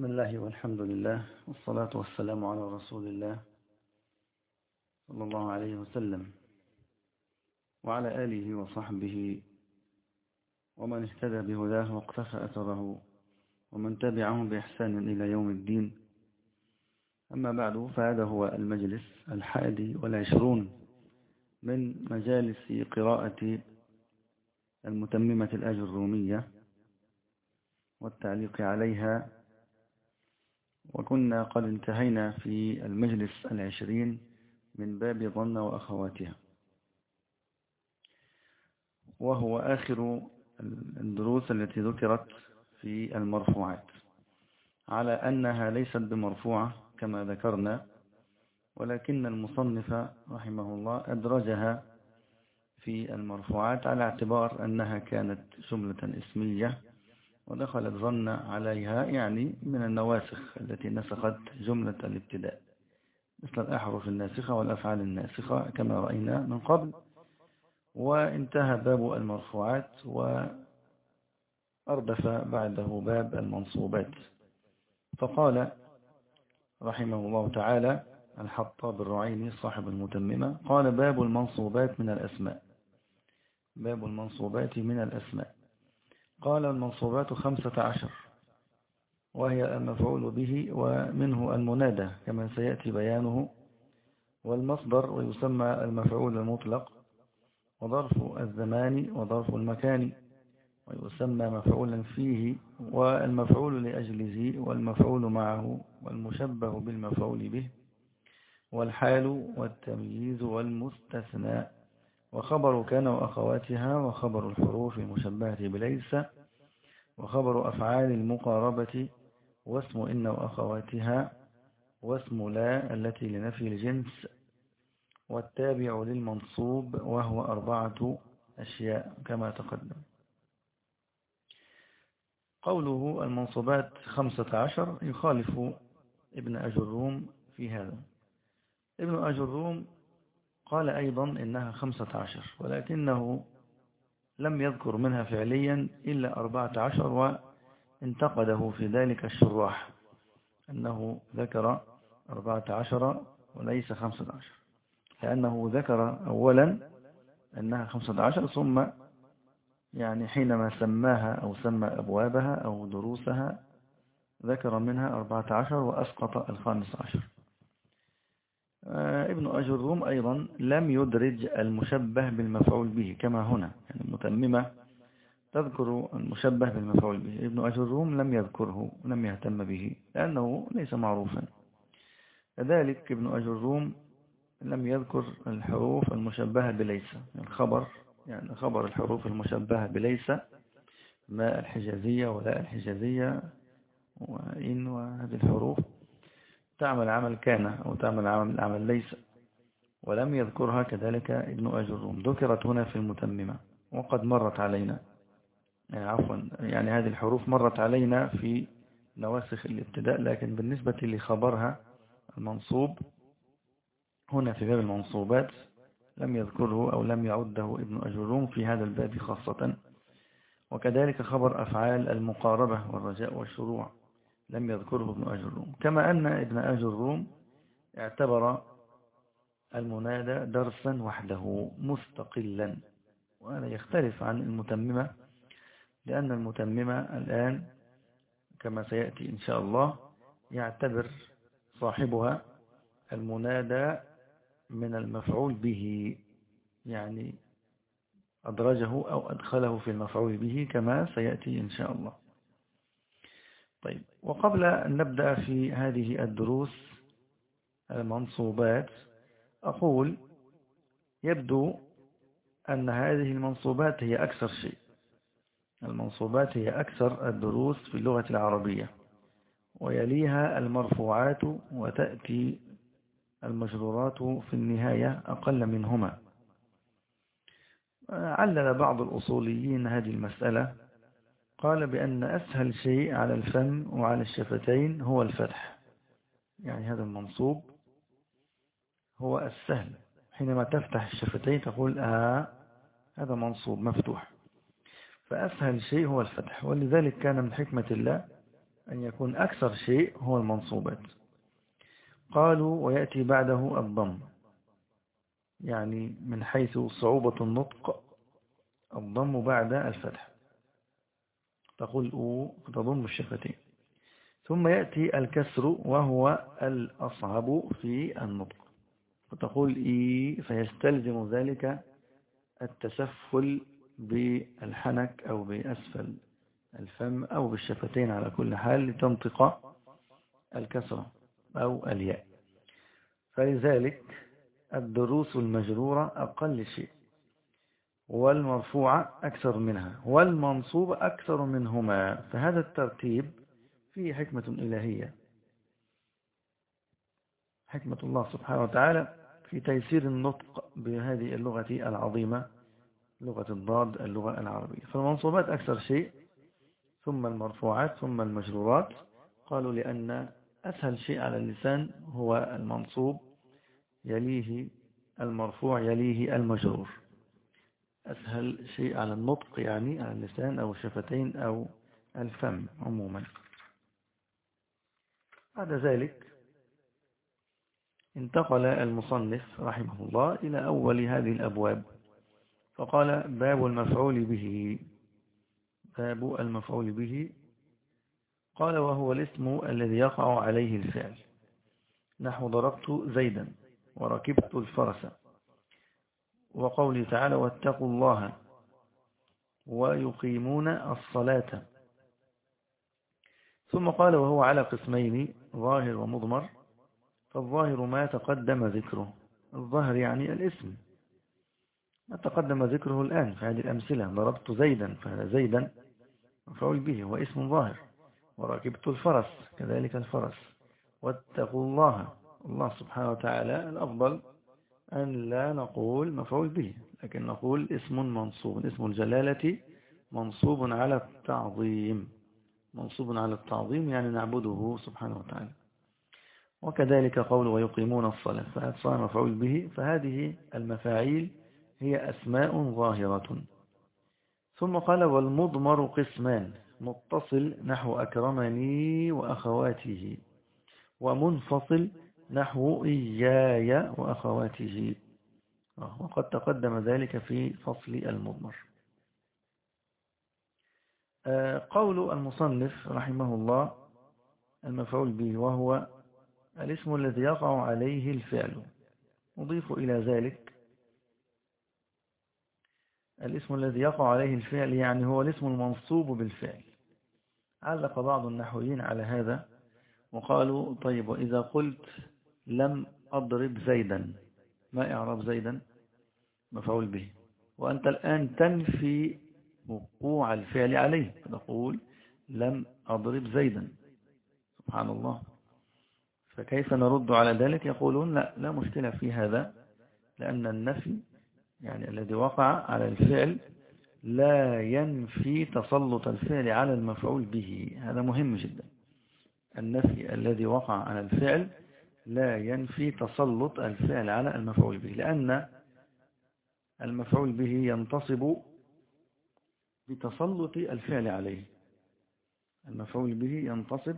بسم الله والحمد لله والصلاة والسلام على رسول الله صلى الله عليه وسلم وعلى آله وصحبه ومن اهتدى بهداه واقتفى أثره ومن تبعهم بإحسان إلى يوم الدين. أما بعد فهذا هو المجلس الحادي والعشرون من مجالس قراءة المتممة الأجر الرومية والتعليق عليها وكنا قد انتهينا في المجلس العشرين من باب ظن وأخواتها. وهو آخر الدروس التي ذكرت في المرفوعات. على أنها ليست بمرفوعة كما ذكرنا ولكن المصنف رحمه الله أدرجها في المرفوعات على اعتبار أنها كانت جملة إسمية ودخلت ظن عليها يعني من النواسخ التي نسخت جملة الابتداء. مثل الأحرف الناسخة والأفعال الناسخة كما رأينا من قبل. وانتهى باب المرفوعات وأردف بعده باب المنصوبات. فقال رحمه الله تعالى الحطاب الرعيني صاحب المتممة قال باب المنصوبات من الأسماء. باب المنصوبات من الأسماء. قال المنصوبات خمسة عشر وهي المفعول به ومنه المنادى كما سيأتي بيانه والمصدر ويسمى المفعول المطلق وظرف الزمان وظرف المكان ويسمى مفعولا فيه والمفعول لأجله والمفعول معه والمشبه بالمفعول به والحال والتمييز والمستثنى. وخبر كان وأخواتها وخبر الحروف المشبهة بليس وخبر أفعال المقاربة واسم إن وأخواتها واسم لا التي لنفي الجنس والتابع للمنصوب وهو أربعة أشياء كما تقدم. قوله المنصوبات خمسة عشر يخالف ابن أجروم في هذا. ابن أجروم قال أيضا إنها خمسة عشر ولكنه لم يذكر منها فعليا إلا أربعة عشر وانتقده في ذلك الشراح أنه ذكر أربعة عشر وليس خمسة عشر لأنه ذكر أولا أنها خمسة عشر ثم يعني حينما سماها أو سمى أبوابها أو دروسها ذكر منها أربعة عشر وأسقط الخامس عشر. ابن أجروم أيضا لم يدرج المشبه بالمفعول به كما هنا يعني المتممة تذكر المشبه بالمفعول به. ابن أجروم لم يذكره لم يهتم به لأنه ليس معروفا. كذلك ابن أجروم لم يذكر الحروف المشبهة بليس الخبر يعني خبر الحروف المشبهة بليس ما الحجازية ولا الحجازية وإن وهذه الحروف. تعمل عمل كان أو تعمل عمل, عمل ليس. ولم يذكرها كذلك ابن أجروم ذكرت هنا في المتممة وقد مرت علينا. يعني عفوا يعني هذه الحروف مرت علينا في نواسخ الابتداء لكن بالنسبة لخبرها المنصوب هنا في باب المنصوبات لم يذكره أو لم يعده ابن أجروم في هذا الباب خاصة. وكذلك خبر أفعال المقاربة والرجاء والشروع. لم يذكره ابن أجروم كما أن ابن أجروم اعتبر المنادى درسا وحده مستقلا. وهذا يختلف عن المتممة لأن المتممة الآن كما سيأتي إن شاء الله يعتبر صاحبها المنادى من المفعول به يعني أدرجه أو أدخله في المفعول به كما سيأتي إن شاء الله. طيب وقبل أن نبدأ في هذه الدروس المنصوبات أقول يبدو أن هذه المنصوبات هي أكثر شيء. المنصوبات هي أكثر الدروس في اللغة العربية ويليها المرفوعات وتأتي المجرورات في النهاية أقل منهما. علل بعض الأصوليين هذه المسألة قال بأن أسهل شيء على الفم وعلى الشفتين هو الفتح. يعني هذا المنصوب هو السهل. حينما تفتح الشفتين تقول آه هذا منصوب مفتوح. فأسهل شيء هو الفتح. ولذلك كان من حكمة الله أن يكون أكثر شيء هو المنصوبات. قالوا ويأتي بعده الضم. يعني من حيث صعوبة النطق الضم بعد الفتح. تقول أو تضم الشفتين. ثم يأتي الكسر وهو الأصعب في النطق. فتقول إي فيستلزم ذلك التسفل بالحنك أو بأسفل الفم أو بالشفتين على كل حال لتنطق الكسرة أو الياء. فلذلك الدروس المجرورة أقل شيء. والمرفوعة أكثر منها والمنصوب أكثر منهما. فهذا الترتيب فيه حكمة إلهية. حكمة الله سبحانه وتعالى في تيسير النطق بهذه اللغة العظيمة لغة الضاد اللغة العربية. فالمنصوبات أكثر شيء ثم المرفوعات ثم المجرورات. قالوا لأن أسهل شيء على اللسان هو المنصوب يليه المرفوع يليه المجرور. أسهل شيء على النطق يعني على اللسان أو الشفتين أو الفم عموما. بعد ذلك انتقل المصنف رحمه الله إلى أول هذه الأبواب فقال باب المفعول به. باب المفعول به. قال وهو الاسم الذي يقع عليه الفعل. نحو ضربت زيدا وركبت الفرس. وقوله تعالى واتقوا الله ويقيمون الصلاة. ثم قال وهو على قسمين ظاهر ومضمر. فالظاهر ما تقدم ذكره. الظاهر يعني الاسم. ما تقدم ذكره الآن في هذه الأمثلة. ضربت زيدا فهذا زيدا مفعول به هو اسم ظاهر. وركبت الفرس كذلك الفرس. واتقوا الله. الله سبحانه وتعالى الأفضل. أن لا نقول مفعول به لكن نقول اسم منصوب اسم الجلالة منصوب على التعظيم. منصوب على التعظيم يعني نعبده سبحانه وتعالى. وكذلك قول ويقيمون الصلاة فهذا مفعول به؟ فهذه المفاعيل هي أسماء ظاهرة. ثم قال والمضمر قسمان متصل نحو أكرمني وأخواته ومنفصل نحو إياي وأخواته. وقد تقدم ذلك في فصل المضمر. آه، قول المصنف رحمه الله المفعول به وهو الاسم الذي يقع عليه الفعل. نضيف إلى ذلك الاسم الذي يقع عليه الفعل يعني هو الاسم المنصوب بالفعل. علق بعض النحويين على هذا وقالوا طيب وإذا قلت لم أضرب زيدا. ما إعراب زيدا؟ مفعول به. وأنت الآن تنفي وقوع الفعل عليه. فتقول لم أضرب زيدا. سبحان الله. فكيف نرد على ذلك؟ يقولون لا لا مشكلة في هذا لأن النفي يعني الذي وقع على الفعل لا ينفي تسلط الفعل على المفعول به. هذا مهم جدا. النفي الذي وقع على الفعل لا ينفي تسلط الفعل على المفعول به لأن المفعول به ينتصب بتسلط الفعل عليه. المفعول به ينتصب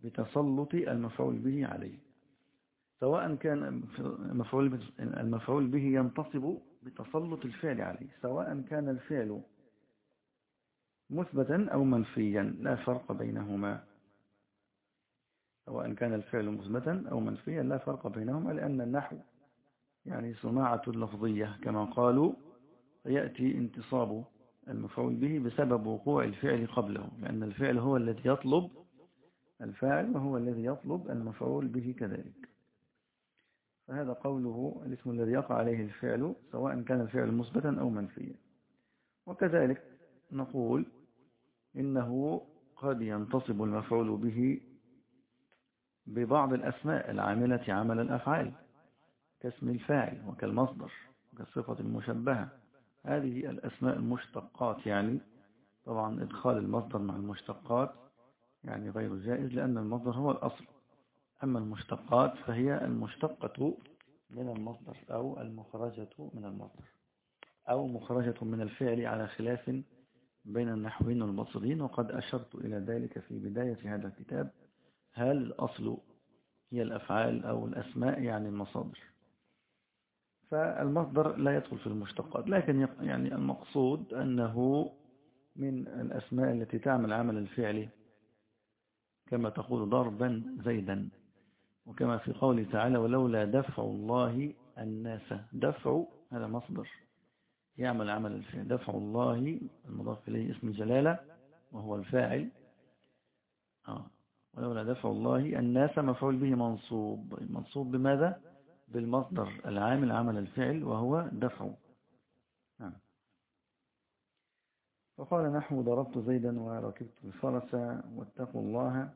بتسلط المفعول به عليه. سواء كان المفعول به ينتصب بتسلط الفعل عليه سواء كان الفعل مثبتا أو منفيا لا فرق بينهما. سواء كان الفعل مثبتا أو منفيا لا فرق بينهما لأن النحو يعني صناعة لفظية. كما قالوا يأتي انتصاب المفعول به بسبب وقوع الفعل قبله لأن الفعل هو الذي يطلب الفاعل وهو الذي يطلب المفعول به كذلك. فهذا قوله الاسم الذي يقع عليه الفعل سواء كان الفعل مثبتا أو منفيا. وكذلك نقول إنه قد ينتصب المفعول به ببعض الأسماء العاملة عمل الأفعال كاسم الفاعل وكالمصدر وكالصفة المشبهة. هذه الأسماء المشتقات يعني طبعا إدخال المصدر مع المشتقات يعني غير جائز لأن المصدر هو الأصل. أما المشتقات فهي المشتقة من المصدر أو المخرجة من المصدر أو مخرجة من الفعل على خلاف بين النحوين والبصريين وقد أشرت إلى ذلك في بداية هذا الكتاب. هل الأصل هي الأفعال أو الأسماء يعني المصادر؟ فالمصدر لا يدخل في المشتقات لكن يعني المقصود أنه من الأسماء التي تعمل عمل الفعل كما تقول ضربا زيدا وكما في قوله تعالى ولولا دفع الله الناس. دفع هذا مصدر يعمل عمل الفعل. دفع الله المضاف إليه اسم جلالة وهو الفاعل. آه. ولولا دفع الله الناس مفعول به منصوب. منصوب بماذا؟ بالمصدر العامل عمل الفعل وهو دفع نعم. فقال نحو ضربت زيدا وركبت الفرس واتقوا الله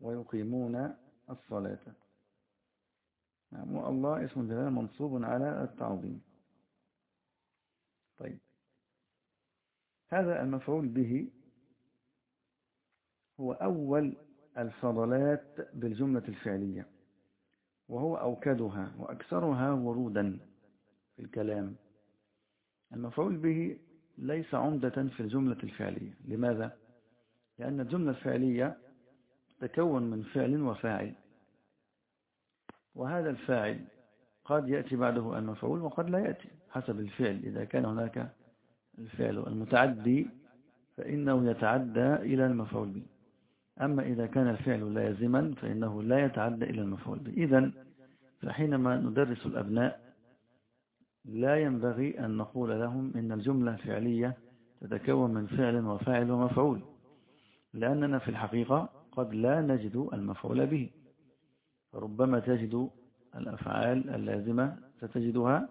ويقيمون الصلاة. نعم. الله اسم جلال منصوب على التعظيم. طيب. هذا المفعول به هو أول الفضلات بالجملة الفعلية وهو أوكدها وأكثرها ورودا في الكلام. المفعول به ليس عمدة في الجملة الفعلية. لماذا؟ لأن الجملة الفعلية تكون من فعل وفاعل وهذا الفاعل قد يأتي بعده المفعول وقد لا يأتي حسب الفعل. إذا كان هناك الفعل المتعدي فإنه يتعدى إلى المفعول به. أما إذا كان الفعل لازما فإنه لا يتعدى إلى المفعول به. إذن فحينما ندرس الأبناء لا ينبغي أن نقول لهم إن الجملة الفعلية تتكون من فعل وفاعل ومفعول لأننا في الحقيقة قد لا نجد المفعول به. فربما تجد الأفعال اللازمة ستجدها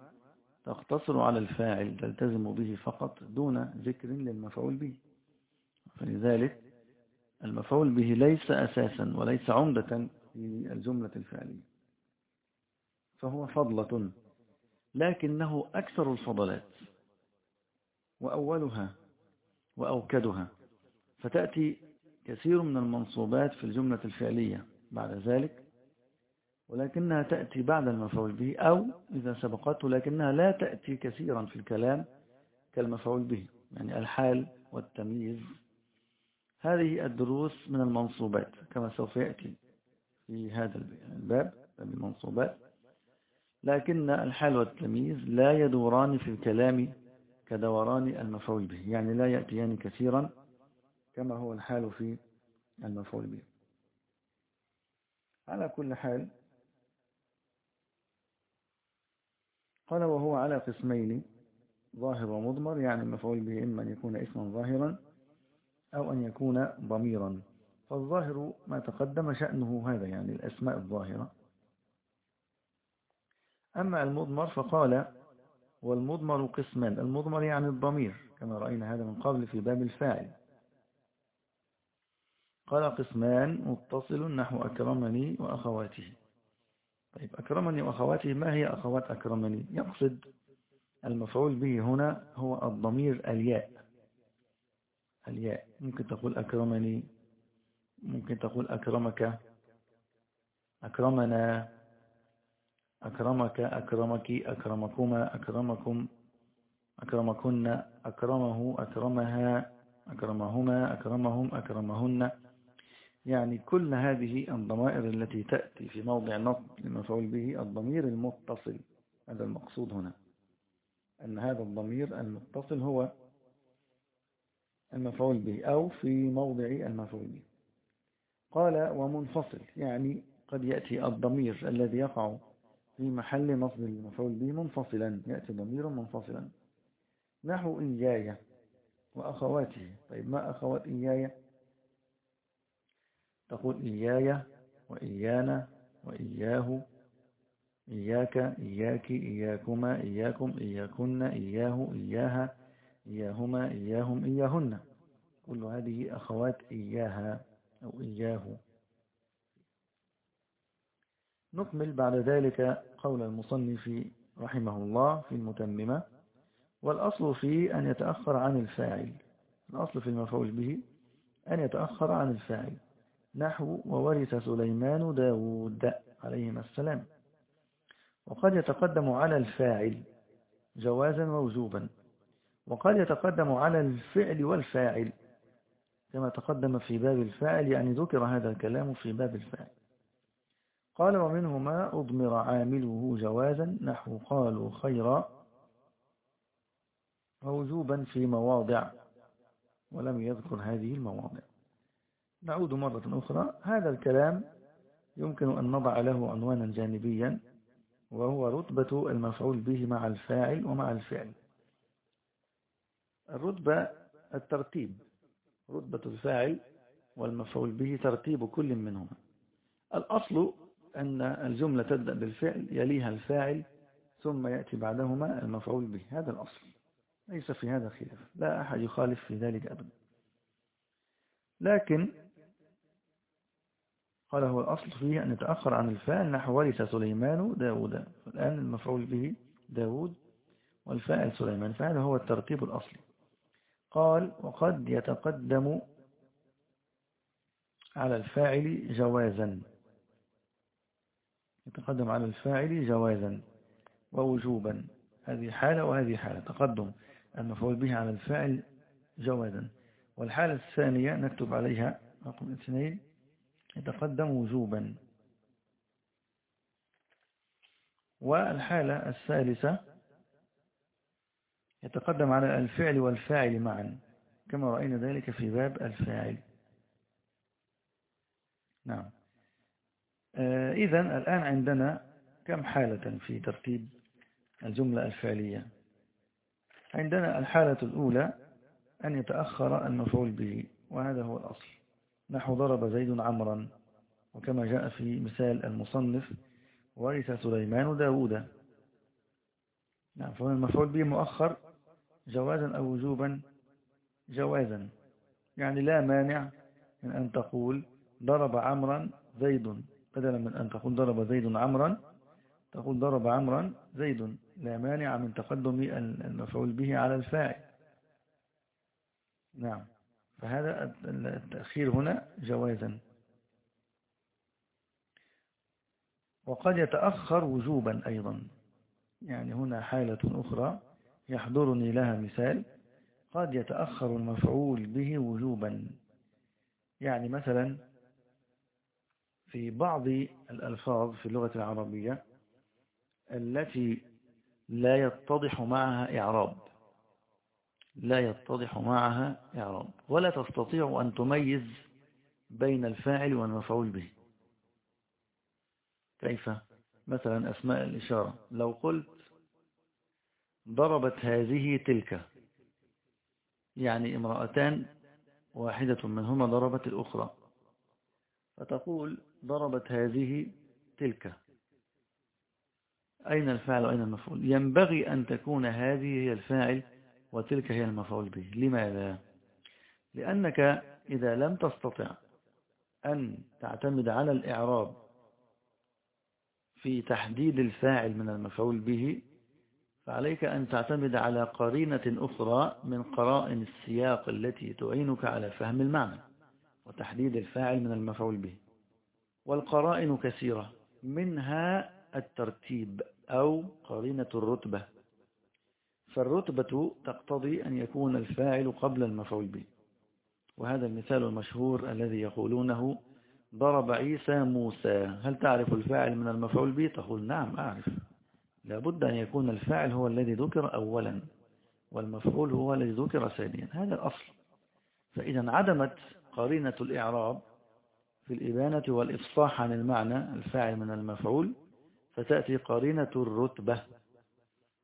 تقتصر على الفاعل تلتزم به فقط دون ذكر للمفعول به. فلذلك المفعول به ليس أساسا وليس عمدة في الجملة الفعلية فهو فضلة لكنه أكثر الفضلات وأولها وأوكدها فتأتي كثير من المنصوبات في الجملة الفعلية بعد ذلك ولكنها تأتي بعد المفعول به أو إذا سبقته لكنها لا تأتي كثيرا في الكلام كالمفعول به يعني الحال والتمييز هذه الدروس من المنصوبات كما سوف يأتي في هذا الباب باب المنصوبات. لكن الحال والتمييز لا يدوران في الكلام كدوران المفعول به يعني لا يأتيان كثيرا كما هو الحال في المفعول به. على كل حال قال وهو على قسمين ظاهر ومضمر يعني المفعول به إما أن يكون اسما ظاهرا أو أن يكون ضميرا. فالظاهر ما تقدم شأنه هذا يعني الأسماء الظاهرة. أما المضمر فقال والمضمر قسمان. المضمر يعني الضمير كما رأينا هذا من قبل في باب الفاعل. قال قسمان متصل نحو أكرمني وأخواته طيب أكرمني وأخواته ما هي أخوات أكرمني؟ يقصد المفعول به هنا هو الضمير الياء. الياء. ممكن تقول أكرمني. ممكن تقول أكرمك. أكرمنا. أكرمك. أكرمك. أكرمكما. أكرمكم. أكرمكن. أكرمه. أكرمها. أكرمهما. أكرمهم. أكرمهن. يعني كل هذه الضمائر التي تأتي في موضع نصب لمفعول به الضمير المتصل. هذا المقصود هنا. أن هذا الضمير المتصل هو المفعول به أو في موضع المفعول به. قال ومنفصل يعني قد يأتي الضمير الذي يقع في محل نصب المفعول به منفصلا يأتي ضمير منفصلا. نحو إيايا وأخواته. طيب ما أخوات إيايا تقول إياي وإيانا وإياه إياك إياك إياكما إياكم إياكن إياه إياها. إياهما إياهم إياهن. كل هذه أخوات إياها أو إياه. نكمل بعد ذلك قول المصنف رحمه الله في المتممة والأصل في أن يتأخر عن الفاعل. الأصل في المفعول به أن يتأخر عن الفاعل. نحو وورث سليمان داود عليهما السلام. وقد يتقدم على الفاعل جوازا ووجوبا. وقد يتقدم على الفعل والفاعل كما تقدم في باب الفاعل يعني ذكر هذا الكلام في باب الفاعل. قال ومنهما أضمر عامله جوازا نحو قالوا خيرا ووجوبا في مواضع ولم يذكر هذه المواضع. نعود مرة أخرى. هذا الكلام يمكن أن نضع له عنوانا جانبيا وهو رتبة المفعول به مع الفاعل ومع الفعل. الرتبة الترتيب رتبة الفاعل والمفعول به ترتيب كل منهما. الأصل أن الجملة تبدأ بالفعل يليها الفاعل ثم يأتي بعدهما المفعول به. هذا الأصل. ليس في هذا خلاف. لا أحد يخالف في ذلك أبدا. لكن قال هو الأصل فيه أن يتأخر عن الفاعل نحو ورث سليمان داود. الآن المفعول به داود والفاعل سليمان. فهذا هو الترتيب الأصلي. قال وقد يتقدم على الفاعل جوازا. يتقدم على الفاعل جوازا ووجوبا. هذه حالة وهذه حالة. تقدم المفعول به على الفاعل جوازا. والحالة الثانية نكتب عليها رقم اثنين. يتقدم وجوبا. والحالة الثالثة يتقدم على الفعل والفاعل معا. كما رأينا ذلك في باب الفاعل. نعم. آه، إذا الآن عندنا كم حالة في ترتيب الجملة الفعلية؟ عندنا الحالة الأولى أن يتأخر المفعول به وهذا هو الأصل. نحو ضرب زيد عمرا وكما جاء في مثال المصنف ورث سليمان داود نعم فهنا المفعول به مؤخر جوازا أو وجوبا؟ جوازا. يعني لا مانع من أن تقول ضرب عمرا زيد. بدلا من أن تقول ضرب زيد عمرا تقول ضرب عمرا زيد. لا مانع من تقدم المفعول به على الفاعل. نعم. فهذا التأخير هنا جوازا. وقد يتأخر وجوبا أيضا. يعني هنا حالة أخرى. يحضرني لها مثال قد يتأخر المفعول به وجوبا. يعني مثلا في بعض الألفاظ في اللغة العربية التي لا يتضح معها إعراب. لا يتضح معها إعراب. ولا تستطيع أن تميز بين الفاعل والمفعول به. كيف؟ مثلا أسماء الإشارة. لو قلت ضربت هذه تلك. يعني امرأتان واحدة منهما ضربت الأخرى. فتقول ضربت هذه تلك. أين الفاعل وأين المفعول؟ ينبغي أن تكون هذه هي الفاعل وتلك هي المفعول به. لماذا؟ لأنك إذا لم تستطع أن تعتمد على الإعراب في تحديد الفاعل من المفعول به فعليك أن تعتمد على قرينة أخرى من قرائن السياق التي تعينك على فهم المعنى وتحديد الفاعل من المفعول به. والقرائن كثيرة منها الترتيب أو قرينة الرتبة. فالرتبة تقتضي أن يكون الفاعل قبل المفعول به. وهذا المثال المشهور الذي يقولونه ضرب عيسى موسى. هل تعرف الفاعل من المفعول به؟ تقول نعم أعرف. لابد أن يكون الفاعل هو الذي ذكر أولا والمفعول هو الذي ذكر ثانيا. هذا الأصل. فإذا عدمت قرينة الإعراب في الإبانة والإفصاح عن المعنى الفاعل من المفعول فتأتي قرينة الرتبة.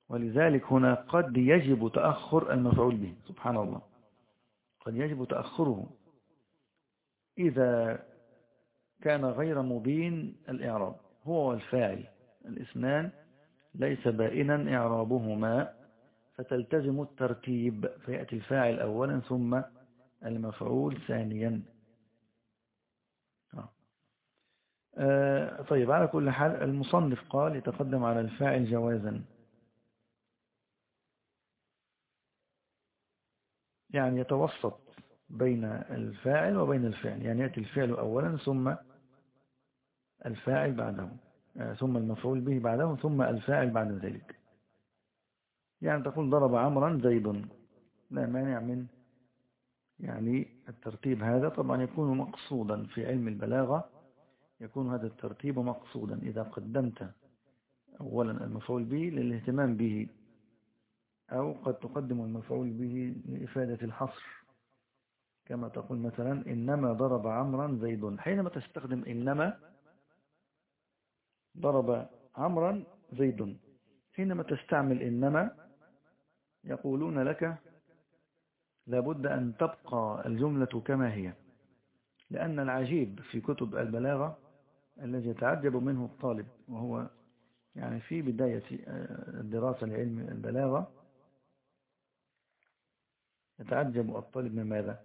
ولذلك هنا قد يجب تأخر المفعول به. سبحان الله. قد يجب تأخره. إذا كان غير مبين الإعراب هو والفاعل الإثنان ليس بائنا إعرابهما فتلتزم الترتيب فيأتي الفاعل أولا ثم المفعول ثانيا. آه. طيب على كل حال المصنف قال يتقدم على الفاعل جوازا. يعني يتوسط بين الفاعل وبين الفعل. يعني يأتي الفعل أولا ثم الفاعل بعده. آه، ثم المفعول به بعده ثم الفاعل بعد ذلك. يعني تقول ضرب عمرا زيد. لا مانع من يعني الترتيب هذا. طبعا يكون مقصودا في علم البلاغة يكون هذا الترتيب مقصودا. إذا قدمت أولا المفعول به للاهتمام به أو قد تقدم المفعول به لإفادة الحصر. كما تقول مثلا إنما ضرب عمرا زيد. حينما تستخدم إنما ضرب عمرا زيد. حينما تستعمل إنما يقولون لك لابد أن تبقى الجملة كما هي لأن العجيب في كتب البلاغة الذي يتعجب منه الطالب وهو يعني في بداية الدراسة لعلم البلاغة يتعجب الطالب من ماذا؟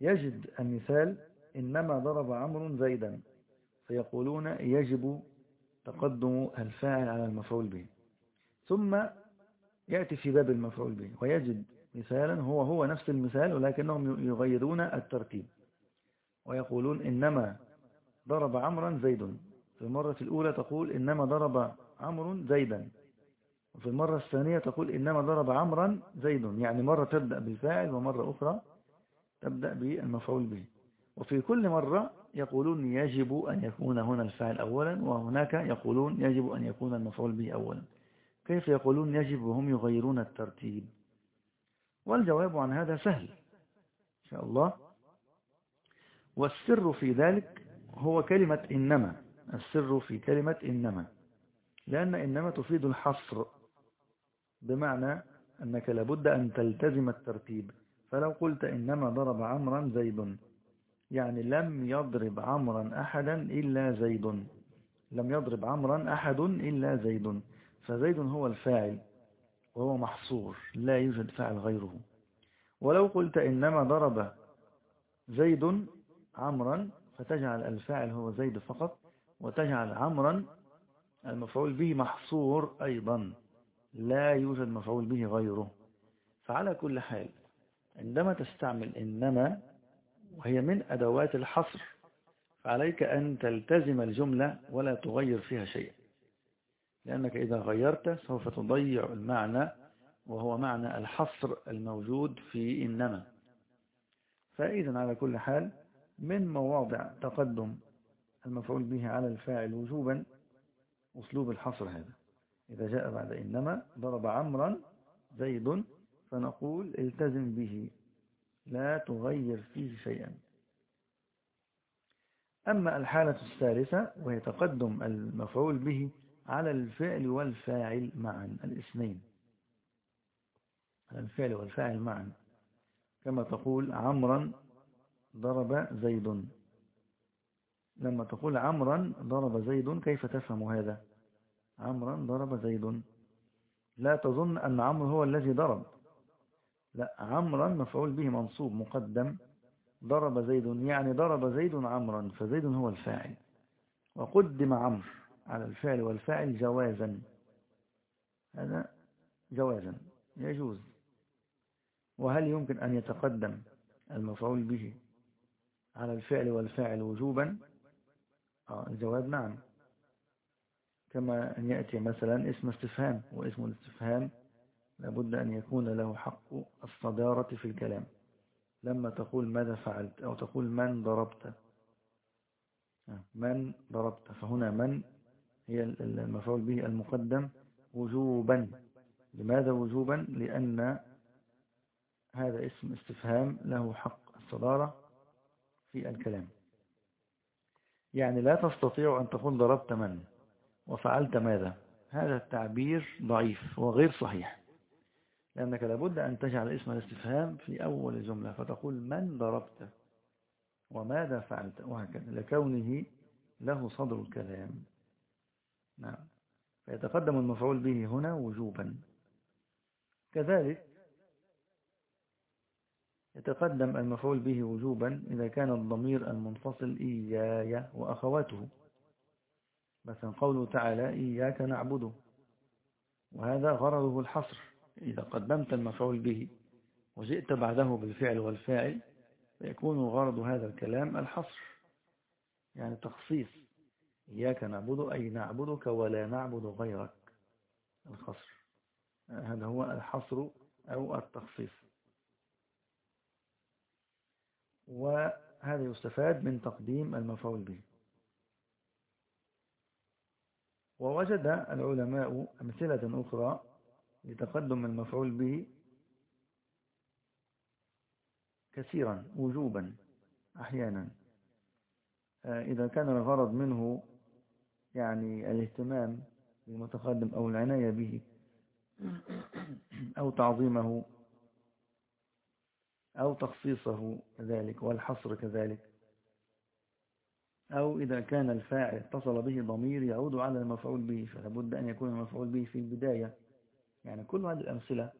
يجد المثال إنما ضرب عمر زيدا فيقولون يجب تقدم الفاعل على المفعول به. ثم يأتي في باب المفعول به ويجد مثالا هو هو نفس المثال ولكنهم يغيرون الترتيب. ويقولون إنما ضرب عمرا زيد في المرة الأولى تقول إنما ضرب عمر زيدا. وفي المرة الثانية تقول إنما ضرب عمرا زيد يعني مرة تبدأ بالفاعل ومرة أخرى تبدأ بالمفعول به. وفي كل مرة يقولون يجب أن يكون هنا الفاعل أولا وهناك يقولون يجب أن يكون المفعول به أولا. كيف يقولون يجب؟ وهم يغيرون الترتيب. والجواب عن هذا سهل. إن شاء الله. والسر في ذلك هو كلمة إنما. السر في كلمة إنما. لأن إنما تفيد الحصر. بمعنى أنك لابد أن تلتزم الترتيب. فلو قلت إنما ضرب عمرا زيد. يعني لم يضرب عمرا أحدا إلا زيد. لم يضرب عمرا أحد إلا زيد. فزيد هو الفاعل وهو محصور لا يوجد فاعل غيره. ولو قلت إنما ضرب زيد عمرا فتجعل الفاعل هو زيد فقط وتجعل عمرا المفعول به محصور أيضا لا يوجد مفعول به غيره. فعلى كل حال عندما تستعمل إنما وهي من أدوات الحصر فعليك أن تلتزم الجملة ولا تغير فيها شيئا. لأنك إذا غيرت سوف تضيع المعنى وهو معنى الحصر الموجود في إنما. فإذا على كل حال من مواضع تقدم المفعول به على الفاعل وجوبا أسلوب الحصر هذا. إذا جاء بعد إنما ضرب عمرا زيد فنقول التزم به. لا تغير فيه شيئا. أما الحالة الثالثة وهي تقدم المفعول به على الفعل والفاعل معا الاثنين. على الفعل والفاعل معا. كما تقول عمرا ضرب زيد. لما تقول عمرا ضرب زيد كيف تفهم هذا؟ عمرا ضرب زيد. لا تظن أن عمرو هو الذي ضرب. لا عمرا مفعول به منصوب مقدم. ضرب زيد يعني ضرب زيد عمرا فزيد هو الفاعل. وقدم عمرو على الفعل والفاعل جوازا. هذا جوازا يجوز. وهل يمكن أن يتقدم المفعول به على الفعل والفاعل وجوبا؟ آه الجواب نعم. كما أن يأتي مثلا اسم استفهام واسم الاستفهام لابد أن يكون له حق الصدارة في الكلام. لما تقول ماذا فعلت أو تقول من ضربت. من ضربت. فهنا من هي المفعول به المقدم وجوبا. لماذا وجوبا؟ لأن هذا اسم استفهام له حق الصدارة في الكلام. يعني لا تستطيع أن تقول ضربت من وفعلت ماذا. هذا التعبير ضعيف وغير صحيح. لأنك لابد أن تجعل اسم الاستفهام في أول الجملة فتقول من ضربت وماذا فعلت؟ وهكذا لكونه له صدر الكلام. نعم. فيتقدم المفعول به هنا وجوبا. كذلك يتقدم المفعول به وجوبا إذا كان الضمير المنفصل إياي وأخواته. مثلا قوله تعالى إياك نعبده وهذا غرضه الحصر. إذا قدمت المفعول به وجئت بعده بالفعل والفاعل فيكون غرض هذا الكلام الحصر يعني تخصيص. إياك نعبد أي نعبدك ولا نعبد غيرك. الخصر. هذا هو الحصر أو التخصيص. وهذا يستفاد من تقديم المفعول به. ووجد العلماء أمثلة أخرى لتقدم المفعول به كثيرا وجوبا أحيانا. آه، إذا كان الغرض منه يعني الاهتمام بالمتقدم أو العناية به أو تعظيمه أو تخصيصه كذلك والحصر كذلك أو إذا كان الفاعل اتصل به ضمير يعود على المفعول به فلا بد أن يكون المفعول به في البداية. يعني كل هذه الأمثلة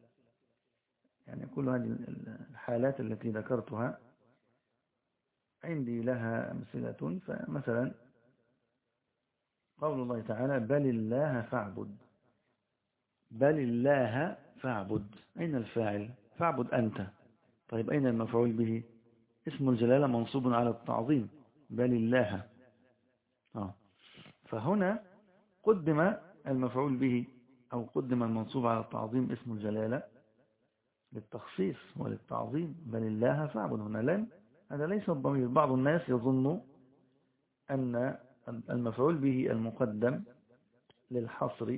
يعني كل هذه الحالات التي ذكرتها عندي لها أمثلة. فمثلا قول الله تعالى بل الله فاعبد. بل الله فاعبد. أين الفاعل؟ فاعبد أنت. طيب أين المفعول به؟ اسم الجلالة منصوب على التعظيم. بل الله. آه. فهنا قدم المفعول به. أو قدم المنصوب على التعظيم اسم الجلالة للتخصيص وللتعظيم بل الله فاعبد. هنا لن هذا ليس الضمير. بعض الناس يظن أن المفعول به المقدم للحصر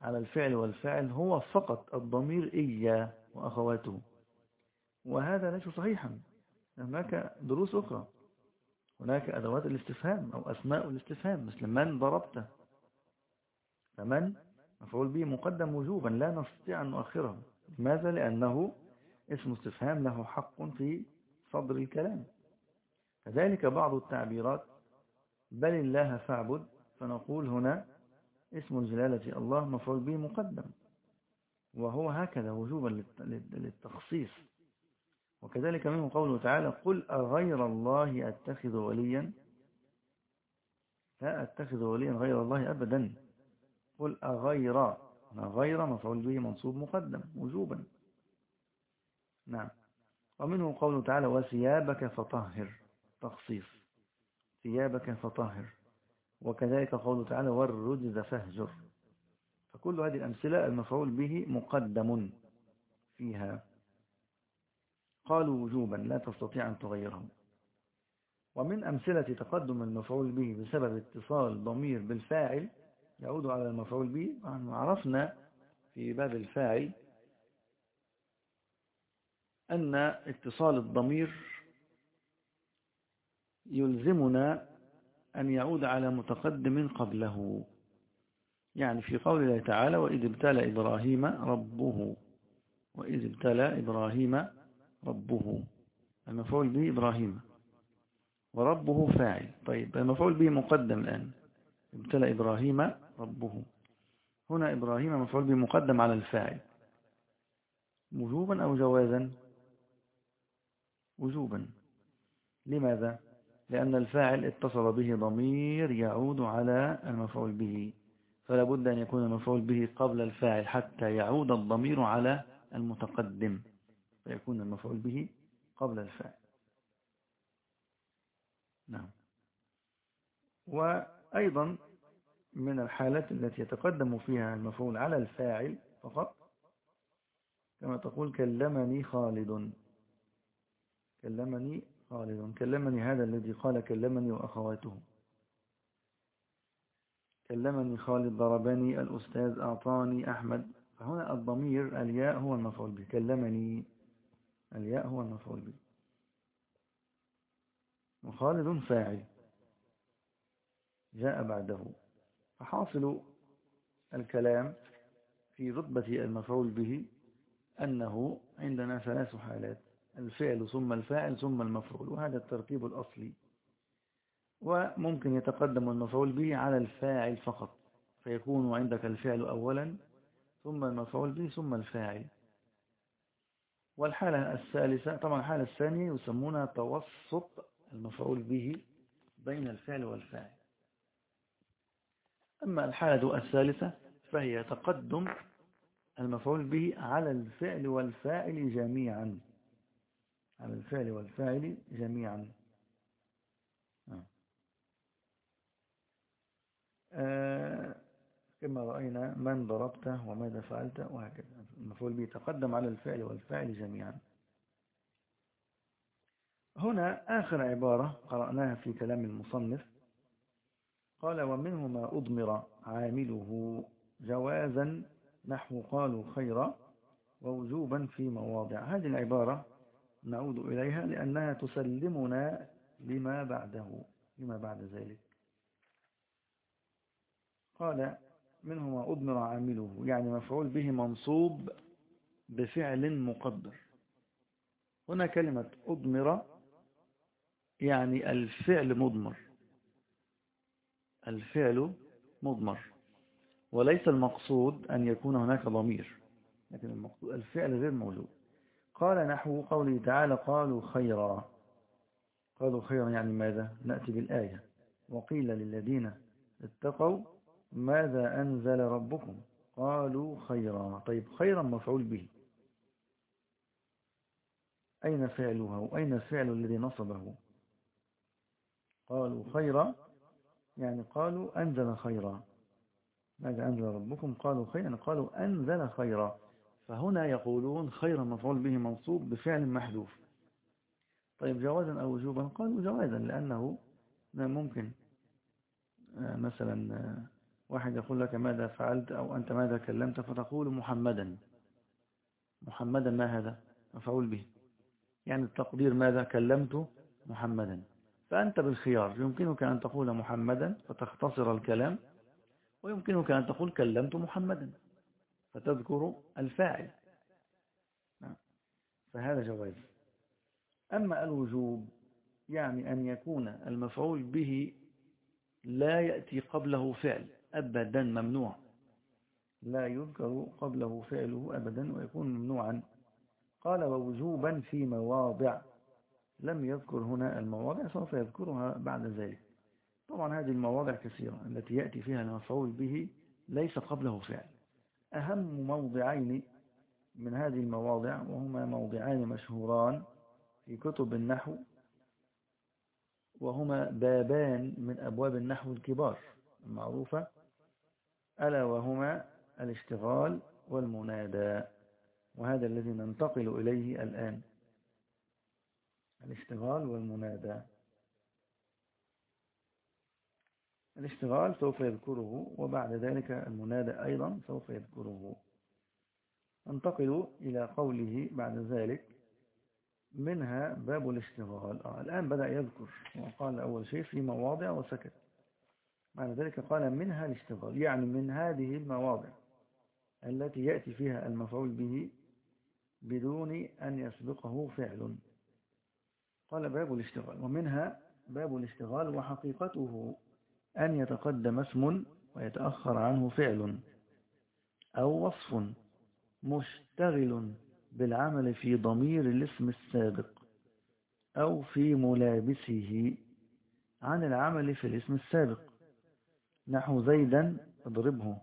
على الفعل والفعل هو فقط الضمير إياه وأخواته. وهذا ليس صحيحا. هناك دروس أخرى. هناك أدوات الاستفهام أو أسماء الاستفهام مثل من ضربت فمن مفعول به مقدم وجوبا لا نستطيع أن نؤخره لماذا؟ لأنه اسم استفهام له حق في صدر الكلام. كذلك بعض التعبيرات بل الله فاعبد فنقول هنا اسم الجلالة الله مفعول به مقدم. وهو هكذا وجوبا للتخصيص. وكذلك منه قوله تعالى قل أغير الله أتخذ وليا؟ لا أتخذ وليا غير الله أبدا. قل أغير. غير مفعول به منصوب مقدم وجوبا. نعم. ومنه قوله تعالى وثيابك فطهر. تخصيص. ثيابك فطهر. وكذلك قوله تعالى والرجز فهجر فكل هذه الأمثلة المفعول به مقدم فيها. قالوا وجوبا لا تستطيع أن تغيره ومن أمثلة تقدم المفعول به بسبب اتصال ضمير بالفاعل يعود على المفعول به. عرفنا في باب الفاعل أن اتصال الضمير يلزمنا أن يعود على متقدم قبله. يعني في قول الله تعالى وإذ ابتلى إبراهيم ربه. وإذ ابتلى إبراهيم ربه. المفعول به إبراهيم. وربه فاعل. طيب المفعول به مقدم الآن. ابتلى إبراهيم ربه. هنا إبراهيم مفعول به مقدم على الفاعل. وجوبا أو جوازا؟ وجوبا. لماذا؟ لأن الفاعل اتصل به ضمير يعود على المفعول به. فلا بد أن يكون المفعول به قبل الفاعل حتى يعود الضمير على المتقدم. فيكون المفعول به قبل الفاعل. نعم. وأيضا من الحالات التي يتقدم فيها المفعول على الفاعل فقط. كما تقول كلمني خالد. كلمني خالد. كلمني هذا الذي قال كلمني وأخواته. كلمني خالد ضربني الأستاذ أعطاني أحمد. فهنا الضمير الياء هو المفعول به. كلمني. الياء هو المفعول به. وخالد فاعل. جاء بعده. فحاصل الكلام في رتبة المفعول به أنه عندنا ثلاث حالات الفعل ثم الفاعل ثم المفعول وهذا الترتيب الأصلي. وممكن يتقدم المفعول به على الفاعل فقط فيكون عندك الفعل أولا ثم المفعول به ثم الفاعل. والحالة الثالثة طبعا الحالة الثانية يسمونها توسط المفعول به بين الفعل والفاعل. أما الحالة الثالثة فهي تقدم المفعول به على الفعل والفاعل جميعا. على الفعل والفاعل جميعا. آه. آه كما رأينا من ضربته وماذا فعلت وهكذا. المفعول به تقدم على الفعل والفاعل جميعا. هنا آخر عبارة قرأناها في كلام المصنف. قال ومنه ما أضمر عامله جوازا نحو قالوا خيرا ووجوبا في مواضع. هذه العبارة نعود إليها لأنها تسلمنا لما بعده لما بعد ذلك. قال منه ما أضمر عامله يعني مفعول به منصوب بفعل مقدر. هنا كلمة أضمر يعني الفعل مضمر. الفعل مضمر وليس المقصود أن يكون هناك ضمير لكن المقصود الفعل غير موجود. قال نحو قوله تعالى قالوا خيرا. قالوا خيرا يعني ماذا؟ نأتي بالآية. وقيل للذين اتقوا ماذا أنزل ربكم؟ قالوا خيرا. طيب خيرا مفعول به. أين فعلها؟ وأين الفعل الذي نصبه؟ قالوا خيرا يعني قالوا أنزل خيرا. ماذا أنزل ربكم؟ قالوا خيرا. قالوا أنزل خيرا. فهنا يقولون خيرا مفعول به منصوب بفعل محذوف. طيب جوازا أو وجوبا؟ قالوا جوازا لأنه ممكن. آه، مثلا آه، واحد يقول لك ماذا فعلت أو أنت ماذا كلمت فتقول محمدا. محمدا ما هذا مفعول به؟ يعني التقدير ماذا كلمت محمدا. فأنت بالخيار يمكنك أن تقول محمدا فتختصر الكلام ويمكنك أن تقول كلمت محمدا فتذكر الفاعل. نعم. فهذا جواز أما الوجوب يعني أن يكون المفعول به لا يأتي قبله فعل أبدا ممنوع. لا يذكر قبله فعله أبدا ويكون ممنوعا. قال ووجوبا في مواضع لم يذكر هنا المواضع سوف يذكرها بعد ذلك. طبعا هذه المواضع كثيرة التي يأتي فيها المفعول به ليس قبله فعل. أهم موضعين من هذه المواضع وهما موضعان مشهوران في كتب النحو وهما بابان من أبواب النحو الكبار المعروفة ألا وهما الاشتغال والمنادى وهذا الذي ننتقل إليه الآن. الاشتغال والمنادى. الاشتغال سوف يذكره وبعد ذلك المنادى أيضا سوف يذكره. ننتقل إلى قوله بعد ذلك منها باب الاشتغال. آه الآن بدأ يذكر وقال أول شيء في مواضع وسكت. بعد ذلك قال منها الاشتغال يعني من هذه المواضع التي يأتي فيها المفعول به بدون أن يسبقه فعل. قال باب الاشتغال ومنها باب الاشتغال وحقيقته أن يتقدم اسم ويتأخر عنه فعل أو وصف مشتغل بالعمل في ضمير الاسم السابق أو في ملابسه عن العمل في الاسم السابق. نحو زيدا اضربه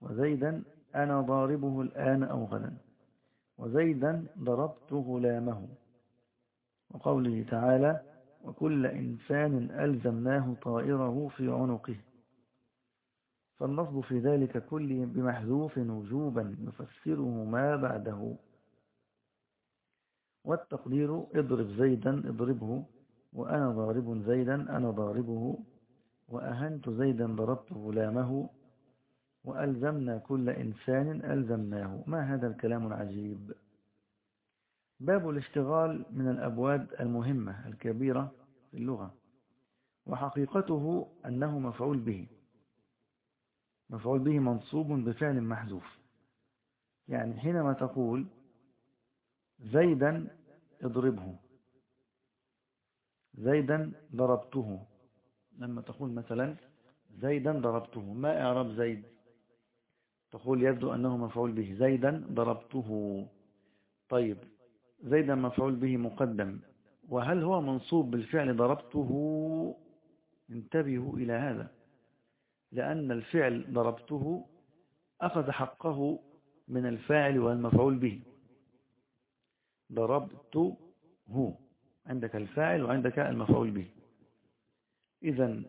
وزيدا أنا ضاربه الآن أو غدا وزيدا ضربت غلامه وقوله تعالى وكل إنسان ألزمناه طائره في عنقه. فالنصب في ذلك كله بمحذوف وجوبا يفسره ما بعده. والتقدير اضرب زيدا اضربه وأنا ضارب زيدا أنا ضاربه وأهنت زيدا ضربت غلامه وألزمنا كل إنسان ألزمناه. ما هذا الكلام العجيب؟ باب الاشتغال من الأبواب المهمة الكبيرة في اللغة وحقيقته أنه مفعول به. مفعول به منصوب بفعل محذوف. يعني حينما تقول زيدا اضربه. زيدا ضربته. لما تقول مثلا زيدا ضربته. ما إعراب زيد؟ تقول يبدو أنه مفعول به. زيدا ضربته. طيب زيدا مفعول به مقدم. وهل هو منصوب بالفعل ضربته؟ انتبهوا إلى هذا. لأن الفعل ضربته أخذ حقه من الفاعل والمفعول به. ضربته عندك الفاعل وعندك المفعول به. إذا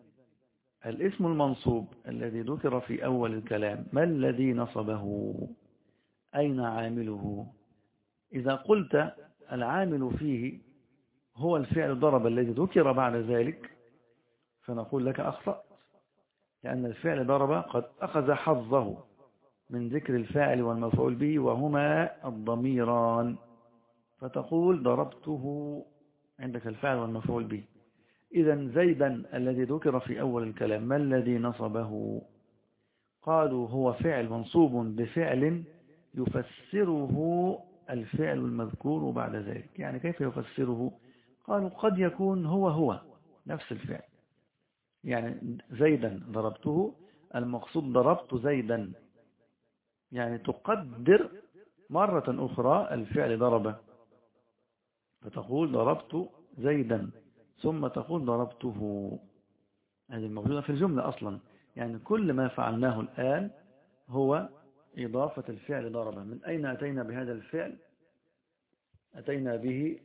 الاسم المنصوب الذي ذكر في أول الكلام ما الذي نصبه؟ أين عامله؟ إذا قلت العامل فيه هو الفعل ضرب الذي ذكر بعد ذلك فنقول لك أخطأت لأن الفعل ضرب قد أخذ حظه من ذكر الفاعل والمفعول به وهما الضميران. فتقول ضربته عندك الفعل والمفعول به. إذا زيدا الذي ذكر في أول الكلام ما الذي نصبه؟ قالوا هو فعل منصوب بفعل يفسره الفعل المذكور بعد ذلك. يعني كيف يفسره؟ قالوا قد يكون هو هو نفس الفعل. يعني زيدا ضربته المقصود ضربت زيدا. يعني تقدر مرة أخرى الفعل ضرب فتقول ضربت زيدا ثم تقول ضربته. هذه الموجودة في الجملة أصلا. يعني كل ما فعلناه الآن هو إضافة الفعل ضرب من أين أتينا بهذا الفعل؟ أتينا به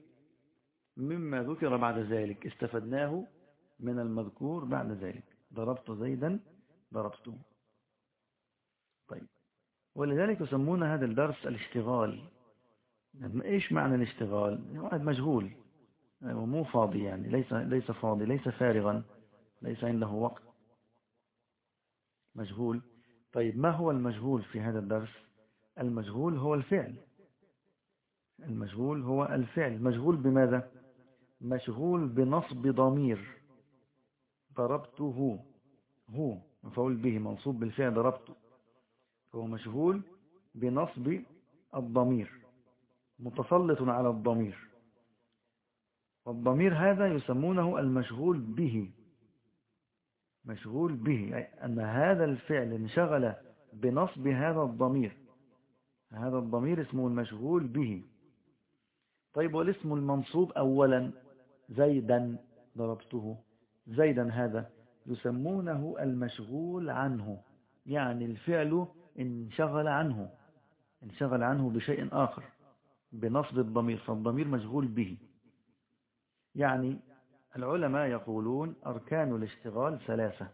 مما ذكر بعد ذلك. استفدناه من المذكور بعد ذلك. ضربت زيدا ضربته. طيب. ولذلك يسمون هذا الدرس الاشتغال. إيش معنى الاشتغال؟ واحد مشغول ومو فاضي يعني. ليس ليس فاضي ليس فارغا ليس عنده وقت. مشغول طيب ما هو المجهول في هذا الدرس؟ المجهول هو الفعل. المجهول هو الفعل. مشغول بماذا؟ مشغول بنصب ضمير. ضربته هو مفعول به منصوب بالفعل ضربته. فهو مشغول بنصب الضمير. متسلط على الضمير. والضمير هذا يسمونه المشغول به. مشغول به أي أن هذا الفعل انشغل بنصب هذا الضمير. هذا الضمير اسمه المشغول به. طيب والاسم المنصوب أولا زيدا ضربته زيدا هذا يسمونه المشغول عنه يعني الفعل انشغل عنه انشغل عنه بشيء آخر بنصب الضمير فالضمير مشغول به. يعني العلماء يقولون أركان الاشتغال ثلاثة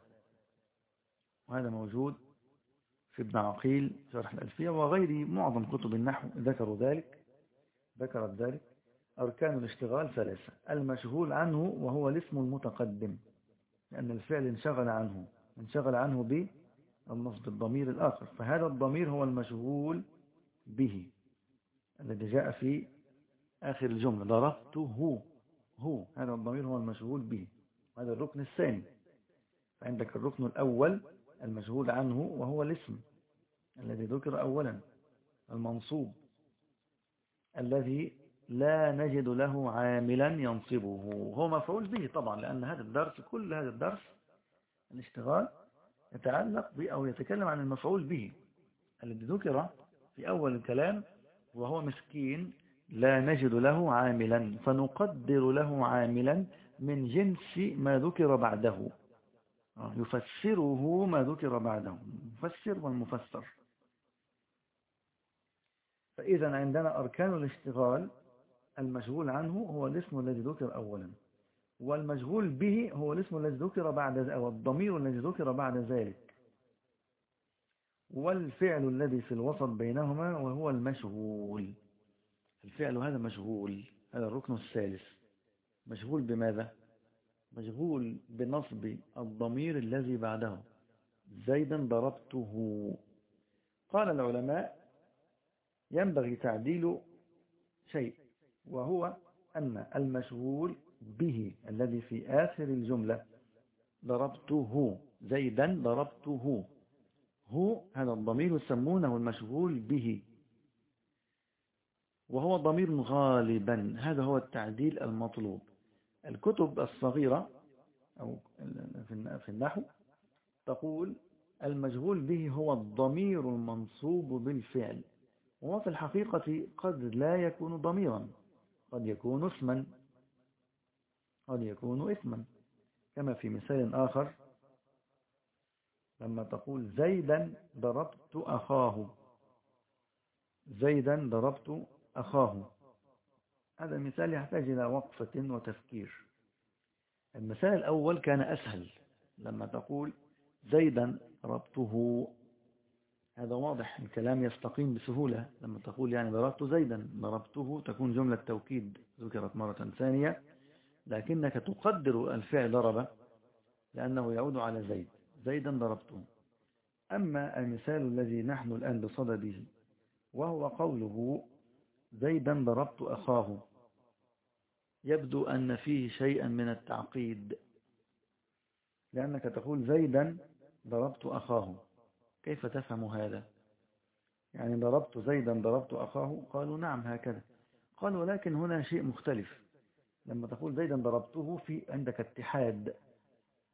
وهذا موجود في ابن عقيل شرح الألفية وغير معظم كتب النحو ذكروا ذلك ذكرت ذلك. أركان الاشتغال ثلاثة المشغول عنه وهو الاسم المتقدم لأن الفعل انشغل عنه انشغل عنه بالنصب الضمير الآخر فهذا الضمير هو المشغول به الذي جاء في آخر الجملة ضربته هو هذا الضمير هو المشغول به هذا الركن الثاني. فعندك الركن الأول المشغول عنه وهو الاسم الذي ذكر أولا المنصوب الذي لا نجد له عاملا ينصبه. هو مفعول به طبعا لأن هذا الدرس كل هذا الدرس الاشتغال يتعلق ب أو يتكلم عن المفعول به الذي ذكر في أول الكلام وهو مسكين لا نجد له عاملا فنقدر له عاملا من جنس ما ذكر بعده. آه، يفسره ما ذكر بعده المفسر والمفسر. فإذا عندنا أركان الاشتغال المشغول عنه هو الاسم الذي ذكر أولا والمشغول به هو الاسم الذي ذكر بعد أو الضمير الذي ذكر بعد ذلك. والفعل الذي في الوسط بينهما وهو المشغول. الفعل هذا مشغول هذا الركن الثالث. مشغول بماذا؟ مشغول بنصب الضمير الذي بعده. زيدا ضربته. قال العلماء ينبغي تعديل شيء وهو أن المشغول به الذي في آخر الجملة ضربته. زيدا ضربته. هو هذا الضمير يسمونه المشغول به. وهو ضمير غالبا. هذا هو التعديل المطلوب. الكتب الصغيرة أو في النحو تقول المجهول به هو الضمير المنصوب بالفعل. وفي الحقيقة قد لا يكون ضميرا. قد يكون اسما. قد يكون اسما. كما في مثال آخر لما تقول زيدا ضربت أخاه. زيدا ضربت أخاه. هذا المثال يحتاج إلى وقفة وتفكير. المثال الأول كان أسهل لما تقول زيدا ضربته هذا واضح الكلام يستقيم بسهولة لما تقول يعني ضربت زيدا ضربته تكون جملة توكيد ذكرت مرة ثانية لكنك تقدر الفعل ضرب لأنه يعود على زيد. زيدا ضربته. أما المثال الذي نحن الآن بصدده وهو قوله زيدا ضربت أخاه. يبدو أن فيه شيئا من التعقيد. لأنك تقول زيدا ضربت أخاه. كيف تفهم هذا؟ يعني ضربت زيدا ضربت أخاه؟ قالوا نعم هكذا. قال ولكن هنا شيء مختلف. لما تقول زيدا ضربته في عندك اتحاد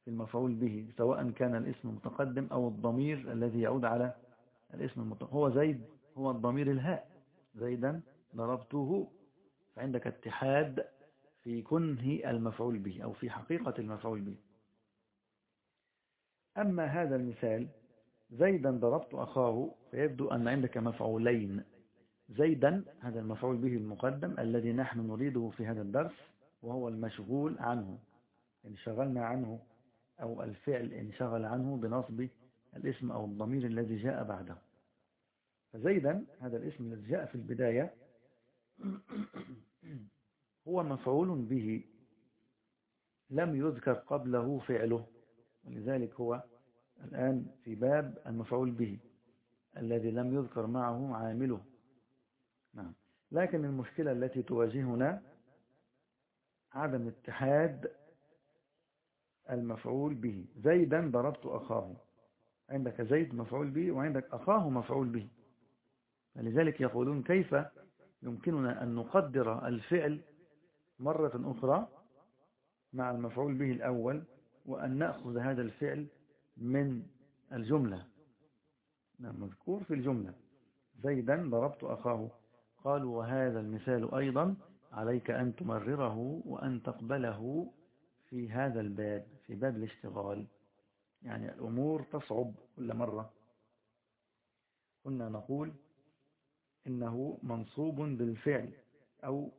في المفعول به سواء كان الاسم متقدم أو الضمير الذي يعود على الاسم المتقدم. هو زيد هو الضمير الهاء. زيدا ضربته فعندك اتحاد في كنه المفعول به أو في حقيقة المفعول به. أما هذا المثال زيدا ضربت أخاه فيبدو أن عندك مفعولين. زيدا هذا المفعول به المقدم الذي نحن نريده في هذا الدرس وهو المشغول عنه. انشغلنا عنه أو الفعل انشغل عنه بنصب الاسم أو الضمير الذي جاء بعده. فزيدا هذا الاسم الذي جاء في البداية هو مفعول به لم يذكر قبله فعله ولذلك هو الآن في باب المفعول به الذي لم يذكر معه عامله. نعم. لكن المشكلة التي تواجهنا عدم اتحاد المفعول به. زيدا ضربت أخاه. عندك زيد مفعول به وعندك أخاه مفعول به. فلذلك يقولون كيف يمكننا أن نقدر الفعل مرة أخرى مع المفعول به الأول وأن نأخذ هذا الفعل من الجملة. نعم مذكور في الجملة. زيدا ضربت أخاه. قالوا وهذا المثال أيضا عليك أن تمرره وأن تقبله في هذا الباب في باب الاشتغال. يعني الأمور تصعب كل مرة. كنا نقول إنه منصوب بالفعل أو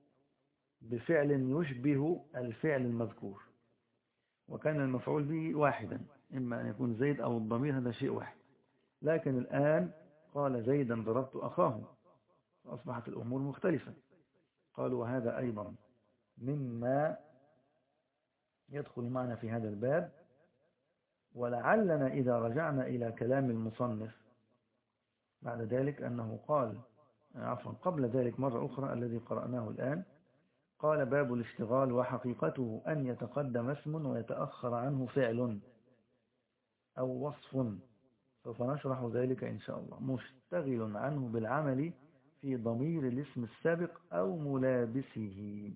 بفعل يشبه الفعل المذكور. وكان المفعول به واحدا إما أن يكون زيد أو الضمير هذا شيء واحد. لكن الآن قال زيدا ضربت أخاه فأصبحت الأمور مختلفة. قالوا وهذا أيضا مما يدخل معنا في هذا الباب. ولعلنا إذا رجعنا إلى كلام المصنف بعد ذلك أنه قال عفوا قبل ذلك مرة أخرى الذي قرأناه الآن قال باب الاشتغال وحقيقته أن يتقدم اسم ويتأخر عنه فعل أو وصف. سوف نشرح ذلك إن شاء الله. مشتغل عنه بالعمل في ضمير الاسم السابق أو ملابسه.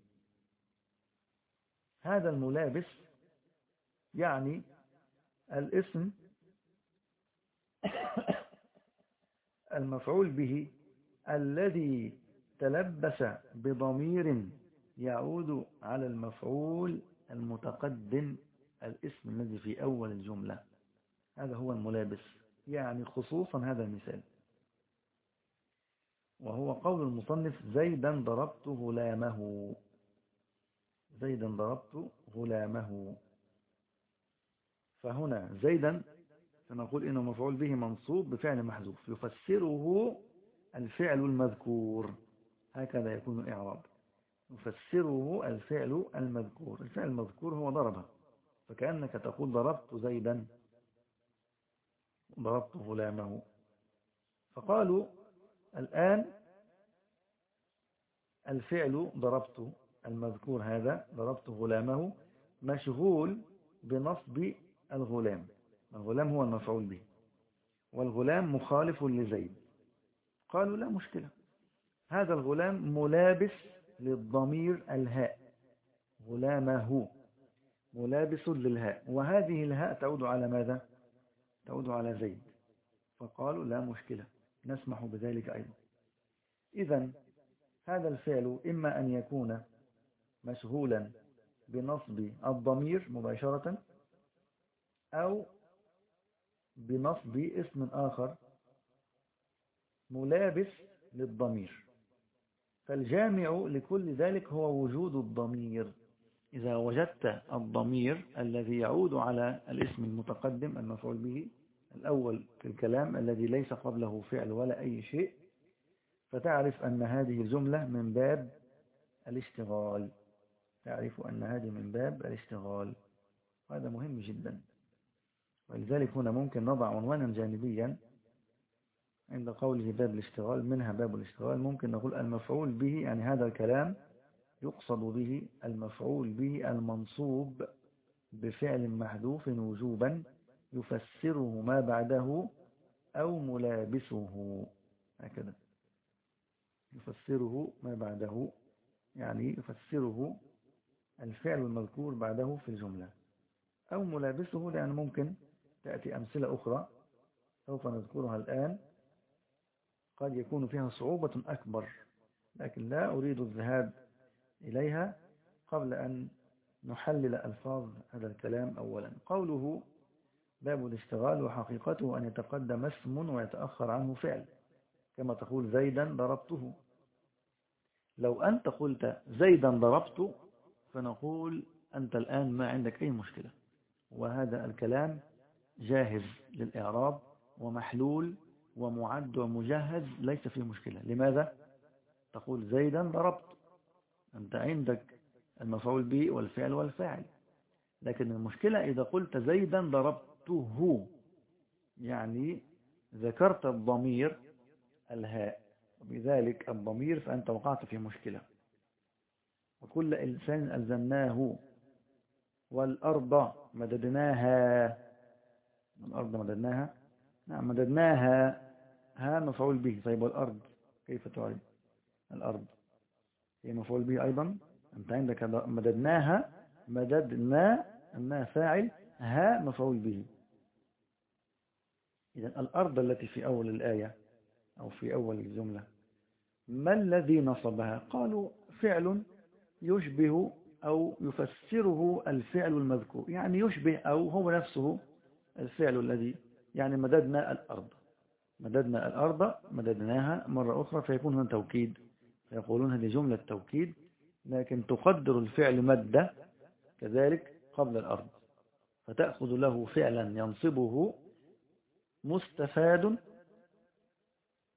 هذا الملابس يعني الاسم المفعول به الذي تلبس بضمير يعود على المفعول المتقدم الاسم الذي في أول الجملة. هذا هو الملابس يعني خصوصا هذا المثال. وهو قول المصنف زيدا ضربت غلامه. زيدا ضربت غلامه. فهنا زيدا سنقول إنه مفعول به منصوب بفعل محذوف يفسره الفعل المذكور. هكذا يكون الإعراب. يفسره الفعل المذكور. الفعل المذكور هو ضربه فكأنك تقول ضربت زيدا. ضربت غلامه. فقالوا الآن الفعل ضربت. المذكور هذا ضربت غلامه. مشغول بنصب الغلام. الغلام هو المفعول به. والغلام مخالف لزيد. قالوا لا مشكلة. هذا الغلام ملابس للضمير الهاء. غلامه ملابس للهاء. وهذه الهاء تعود على ماذا؟ تعود على زيد. فقالوا لا مشكلة. نسمح بذلك أيضا. إذا هذا الفعل إما أن يكون مشغولا بنصب الضمير مباشرة أو بنصب اسم آخر ملابس للضمير. فالجامع لكل ذلك هو وجود الضمير. إذا وجدت الضمير الذي يعود على الاسم المتقدم المفعول به الأول في الكلام الذي ليس قبله فعل ولا أي شيء فتعرف أن هذه الجملة من باب الاشتغال. تعرف أن هذه من باب الاشتغال. هذا مهم جدا. ولذلك هنا ممكن نضع عنوانا جانبيا عند قوله باب الاشتغال منها باب الاشتغال ممكن نقول المفعول به يعني هذا الكلام يقصد به المفعول به المنصوب بفعل محذوف وجوبا يفسره ما بعده أو ملابسه. هكذا. يفسره ما بعده يعني يفسره الفعل المذكور بعده في الجملة. أو ملابسه لأن ممكن تأتي أمثلة أخرى سوف نذكرها الآن. قد يكون فيها صعوبة أكبر. لكن لا أريد الذهاب إليها قبل أن نحلل ألفاظ هذا الكلام أولا. قوله باب الاشتغال وحقيقته أن يتقدم اسم ويتأخر عنه فعل كما تقول زيدا ضربته. لو أنت قلت زيدا ضربت فنقول أنت الآن ما عندك أي مشكلة. وهذا الكلام جاهز للإعراب ومحلول ومعد ومجهز ليس فيه مشكلة. لماذا؟ تقول زيدا ضربت. أنت عندك المفعول به والفعل والفاعل. لكن المشكلة إذا قلت زيدا ضربته يعني ذكرت الضمير الهاء وبذلك الضمير فأنت وقعت في مشكلة. وكل إنسان ألزمناه والأرض مددناها. الأرض مددناها؟ نعم مددناها. ها مفعول به. طيب والأرض؟ كيف تعرف؟ الأرض. هي مفعول به أيضا؟ أنت عندك مددناها مددنا أنها فاعل ها مفعول به. إذا الأرض التي في أول الآية أو في أول الجملة ما الذي نصبها؟ قالوا فعل يشبه أو يفسره الفعل المذكور. يعني يشبه أو هو نفسه الفعل الذي يعني مددنا الأرض. مددنا الأرض مددناها مرة أخرى فيكون هنا توكيد. فيقولون هذه جملة توكيد لكن تقدر الفعل مدة كذلك قبل الأرض. فتأخذ له فعلا ينصبه مستفاد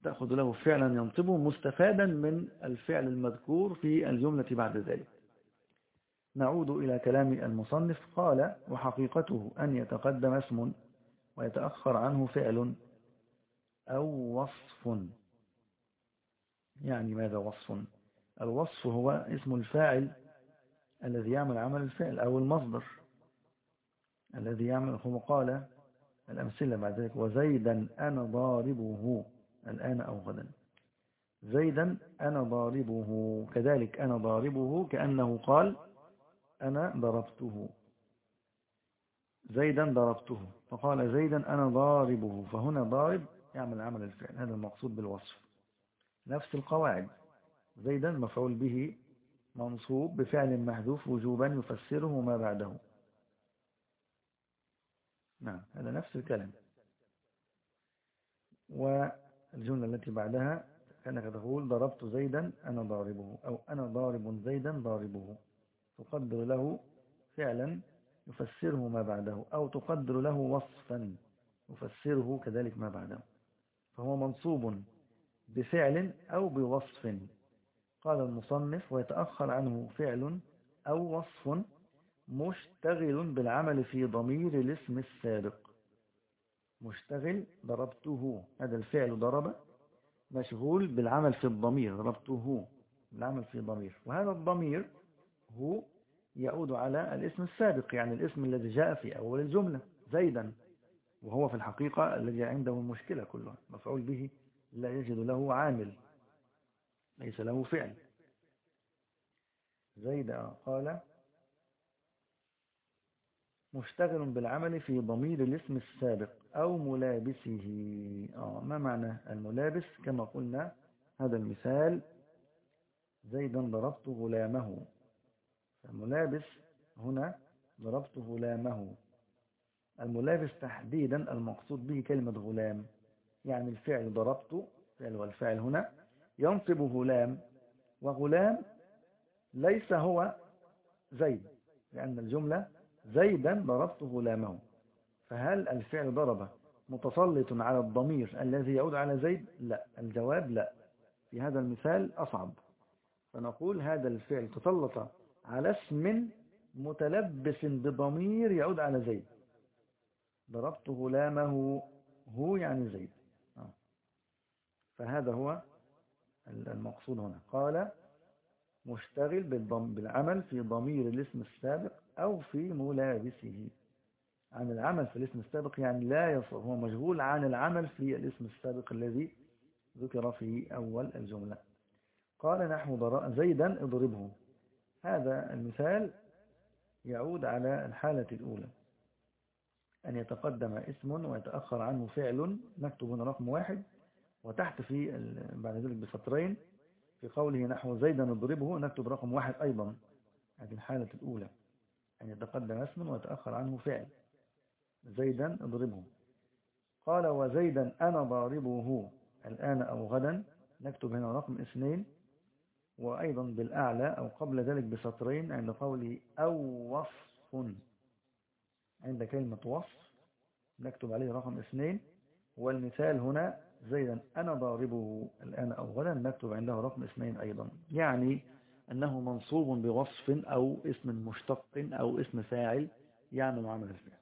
تأخذ له فعلا ينصبه مستفادا من الفعل المذكور في الجملة بعد ذلك. نعود إلى كلام المصنف قال وحقيقته أن يتقدم اسم ويتأخر عنه فعل أو وصف. يعني ماذا وصف؟ الوصف هو اسم الفاعل الذي يعمل عمل الفعل أو المصدر الذي يعمل. هو قال الأمثلة بعد ذلك وزيدا أنا ضاربه. الآن أو غدا. زيدا أنا ضاربه. كذلك أنا ضاربه كأنه قال أنا ضربته. زيدا ضربته. فقال زيدا أنا ضاربه. فهنا ضارب يعمل عمل الفعل هذا المقصود بالوصف. نفس القواعد زيدا مفعول به منصوب بفعل محذوف وجوبا يفسره ما بعده. نعم هذا نفس الكلام. والجملة التي بعدها كأنك تقول ضربت زيدا أنا ضاربه أو أنا ضارب زيدا ضاربه. تقدر له فعلا يفسره ما بعده أو تقدر له وصفا يفسره كذلك ما بعده. فهو منصوب بفعل أو بوصف. قال المصنف ويتأخر عنه فعل أو وصف مشتغل بالعمل في ضمير الاسم السابق. مشتغل ضربته. هذا الفعل ضرب مشغول بالعمل في الضمير ضربته العمل في ضمير وهذا الضمير هو يعود على الاسم السابق يعني الاسم الذي جاء في أول الجملة زيدا. وهو في الحقيقة الذي عنده المشكلة كلها مفعول به لا يجد له عامل ليس له فعل. زيد قال مشتغل بالعمل في ضمير الاسم السابق أو ملابسه. آه ما معنى الملابس؟ كما قلنا هذا المثال زيدا ضربت غلامه. الملابس هنا ضربت غلامه. الملابس تحديدا المقصود به كلمة غلام. يعني الفعل ضربت فعل والفعل هنا. ينصب غلام وغلام ليس هو زيد لأن الجملة زيدا ضربت غلامه. فهل الفعل ضرب متسلط على الضمير الذي يعود على زيد؟ لا الجواب لا. في هذا المثال أصعب. فنقول هذا الفعل تسلط على اسم متلبس بضمير يعود على زيد. ضربت غلامه هو يعني زيد. آه. فهذا هو المقصود هنا. قال مشتغل بالعمل في ضمير الاسم السابق أو في ملابسه. عن العمل في الاسم السابق يعني لا يصر هو مشغول عن العمل في الاسم السابق الذي ذكر في أول الجملة. قال نحو زيدا اضربه. هذا المثال يعود على الحالة الأولى. أن يتقدم اسم ويتأخر عنه فعل نكتب هنا رقم واحد وتحت في بعد ذلك بسطرين في قوله نحو زيدا نضربه نكتب رقم واحد أيضا هذه الحالة الأولى أن يتقدم اسم ويتأخر عنه فعل. زيدا اضربه قال وزيدا أنا ضاربه الآن أو غدا نكتب هنا رقم اثنين وأيضا بالأعلى أو قبل ذلك بسطرين عند قوله أو وصف. عند كلمة وصف نكتب عليه رقم اثنين. والمثال هنا زيدا أنا ضاربه الآن أو غدا نكتب عنده رقم اثنين أيضا. يعني أنه منصوب بوصف أو اسم مشتق أو اسم فاعل يعمل عمل الفعل.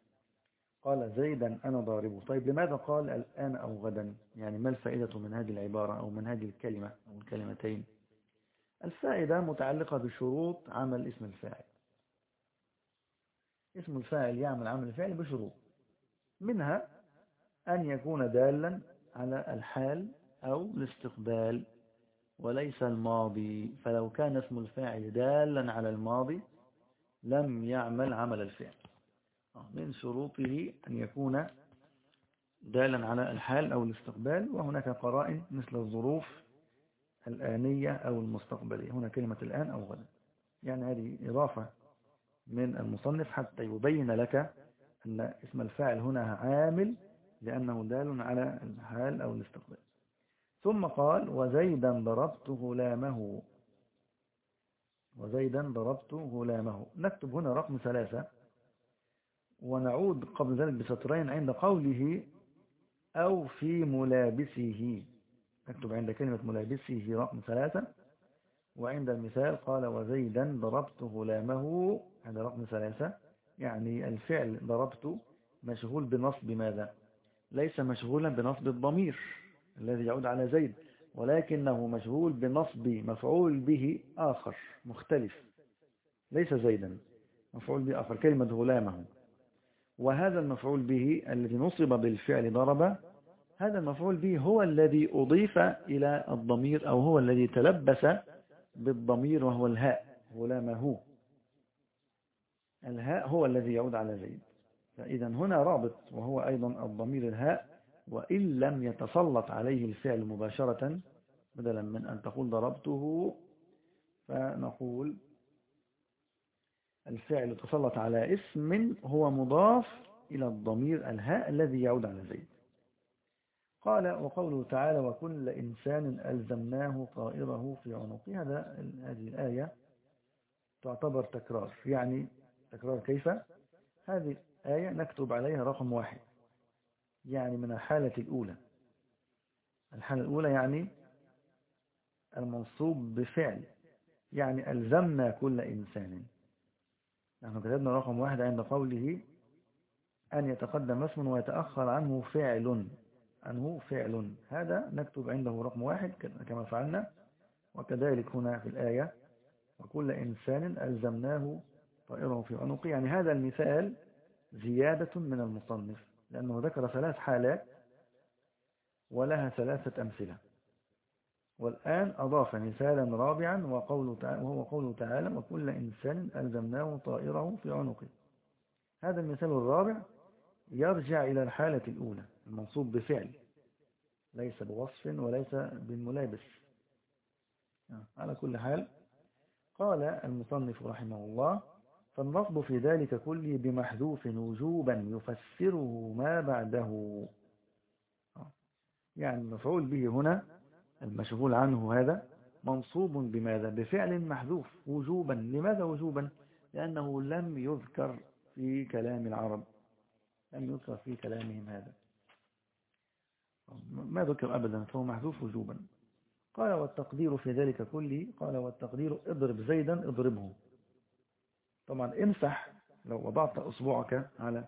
قال زيدا أنا ضاربه. طيب لماذا قال الآن أو غدا يعني ما الفائدة من هذه العبارة أو من هذه الكلمة أو الكلمتين؟ الفائدة متعلقة بشروط عمل اسم الفاعل. اسم الفاعل يعمل عمل الفعل بشروط. منها أن يكون دالا على الحال أو الاستقبال وليس الماضي. فلو كان اسم الفاعل دالا على الماضي لم يعمل عمل الفعل. من شروطه أن يكون دالا على الحال أو الاستقبال وهناك قرائن مثل الظروف الآنية أو المستقبلية. هنا كلمة الآن أو غدا. يعني هذه إضافة من المصنف حتى يبين لك أن اسم الفاعل هنا عامل لأنه دال على الحال أو الاستقبال. ثم قال وزيدا ضربت غلامه. وزيدا ضربت غلامه. نكتب هنا رقم ثلاثة. ونعود قبل ذلك بسطرين عند قوله أو في ملابسه. نكتب عند كلمة ملابسه رقم ثلاثة. وعند المثال قال وزيدا ضربت غلامه. هذا رقم ثلاثة. يعني الفعل ضربت مشغول بنصب ماذا؟ ليس مشغولا بنصب الضمير الذي يعود على زيد ولكنه مشغول بنصب مفعول به آخر مختلف. ليس زيدا مفعول به آخر كلمة غلامة. وهذا المفعول به الذي نصب بالفعل ضرب هذا المفعول به هو الذي أضيف إلى الضمير أو هو الذي تلبس بالضمير وهو الهاء غلامه. الهاء هو الذي يعود على زيد. فإذا هنا رابط وهو أيضا الضمير الهاء وإن لم يتسلط عليه الفعل مباشرة بدلا من أن تقول ضربته فنقول الفعل تسلط على اسم هو مضاف إلى الضمير الهاء الذي يعود على زيد. قال وقوله تعالى وكل إنسان ألزمناه طائره في عنقه. هذا هذه الآية تعتبر تكرار يعني تكرار كيف؟ هذه آية نكتب عليها رقم واحد. يعني من الحالة الأولى. الحالة الأولى يعني المنصوب بفعل. يعني ألزمنا كل إنسان. نحن كتبنا رقم واحد عند قوله أن يتقدم اسم ويتأخر عنه فعل. عنه فعل. هذا نكتب عنده رقم واحد كما فعلنا. وكذلك هنا في الآية. وكل إنسان ألزمناه طائره في عنقه يعني هذا المثال زيادة من المصنف لأنه ذكر ثلاث حالات ولها ثلاثة أمثلة. والآن أضاف مثالا رابعا وقوله تعالى وهو قوله تعالى وكل إنسان ألزمناه طائره في عنقه. هذا المثال الرابع يرجع إلى الحالة الأولى المنصوب بفعل ليس بوصف وليس بالملابس. على كل حال قال المصنف رحمه الله فالنصب في ذلك كله بمحذوف وجوبا يفسره ما بعده. يعني المفعول به هنا المشغول عنه هذا منصوب بماذا؟ بفعل محذوف وجوبا. لماذا وجوبا؟ لأنه لم يذكر في كلام العرب. لم يذكر في كلامهم هذا. ما ذكر أبدا فهو محذوف وجوبا. قال والتقدير في ذلك كله قال والتقدير اضرب زيدا اضربه. طبعا امسح لو وضعت أصبعك على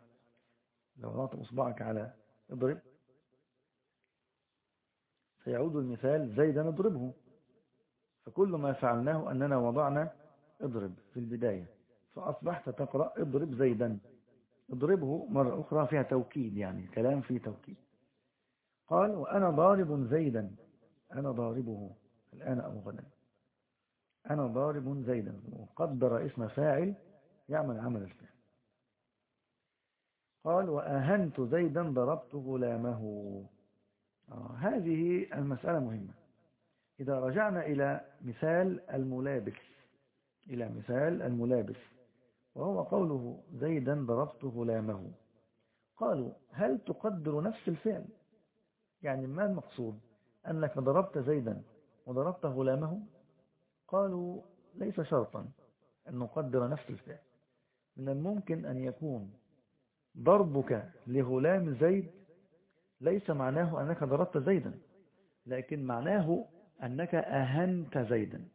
لو وضعت أصبعك على اضرب سيعود المثال زيدا اضربه. فكل ما فعلناه أننا وضعنا اضرب في البداية فأصبحت تقرأ اضرب زيدا. اضربه مرة أخرى فيها توكيد يعني كلام فيه توكيد. قال وأنا ضارب زيدا. أنا ضاربه. الآن أبو غدا أنا ضارب زيدا. وقدر اسم فاعل يعمل عمل الفعل. قال وأهنت زيدا ضربت غلامه. آه هذه المسألة مهمة. إذا رجعنا إلى مثال الملابس إلى مثال الملابس وهو قوله زيدا ضربت غلامه. قالوا هل تقدر نفس الفعل؟ يعني ما المقصود؟ أنك ضربت زيدا وضربت غلامه؟ قالوا ليس شرطا أن نقدر نفس الفعل. من الممكن أن يكون ضربك لغلام زيد ليس معناه أنك ضربت زيدا لكن معناه أنك أهنت زيدا.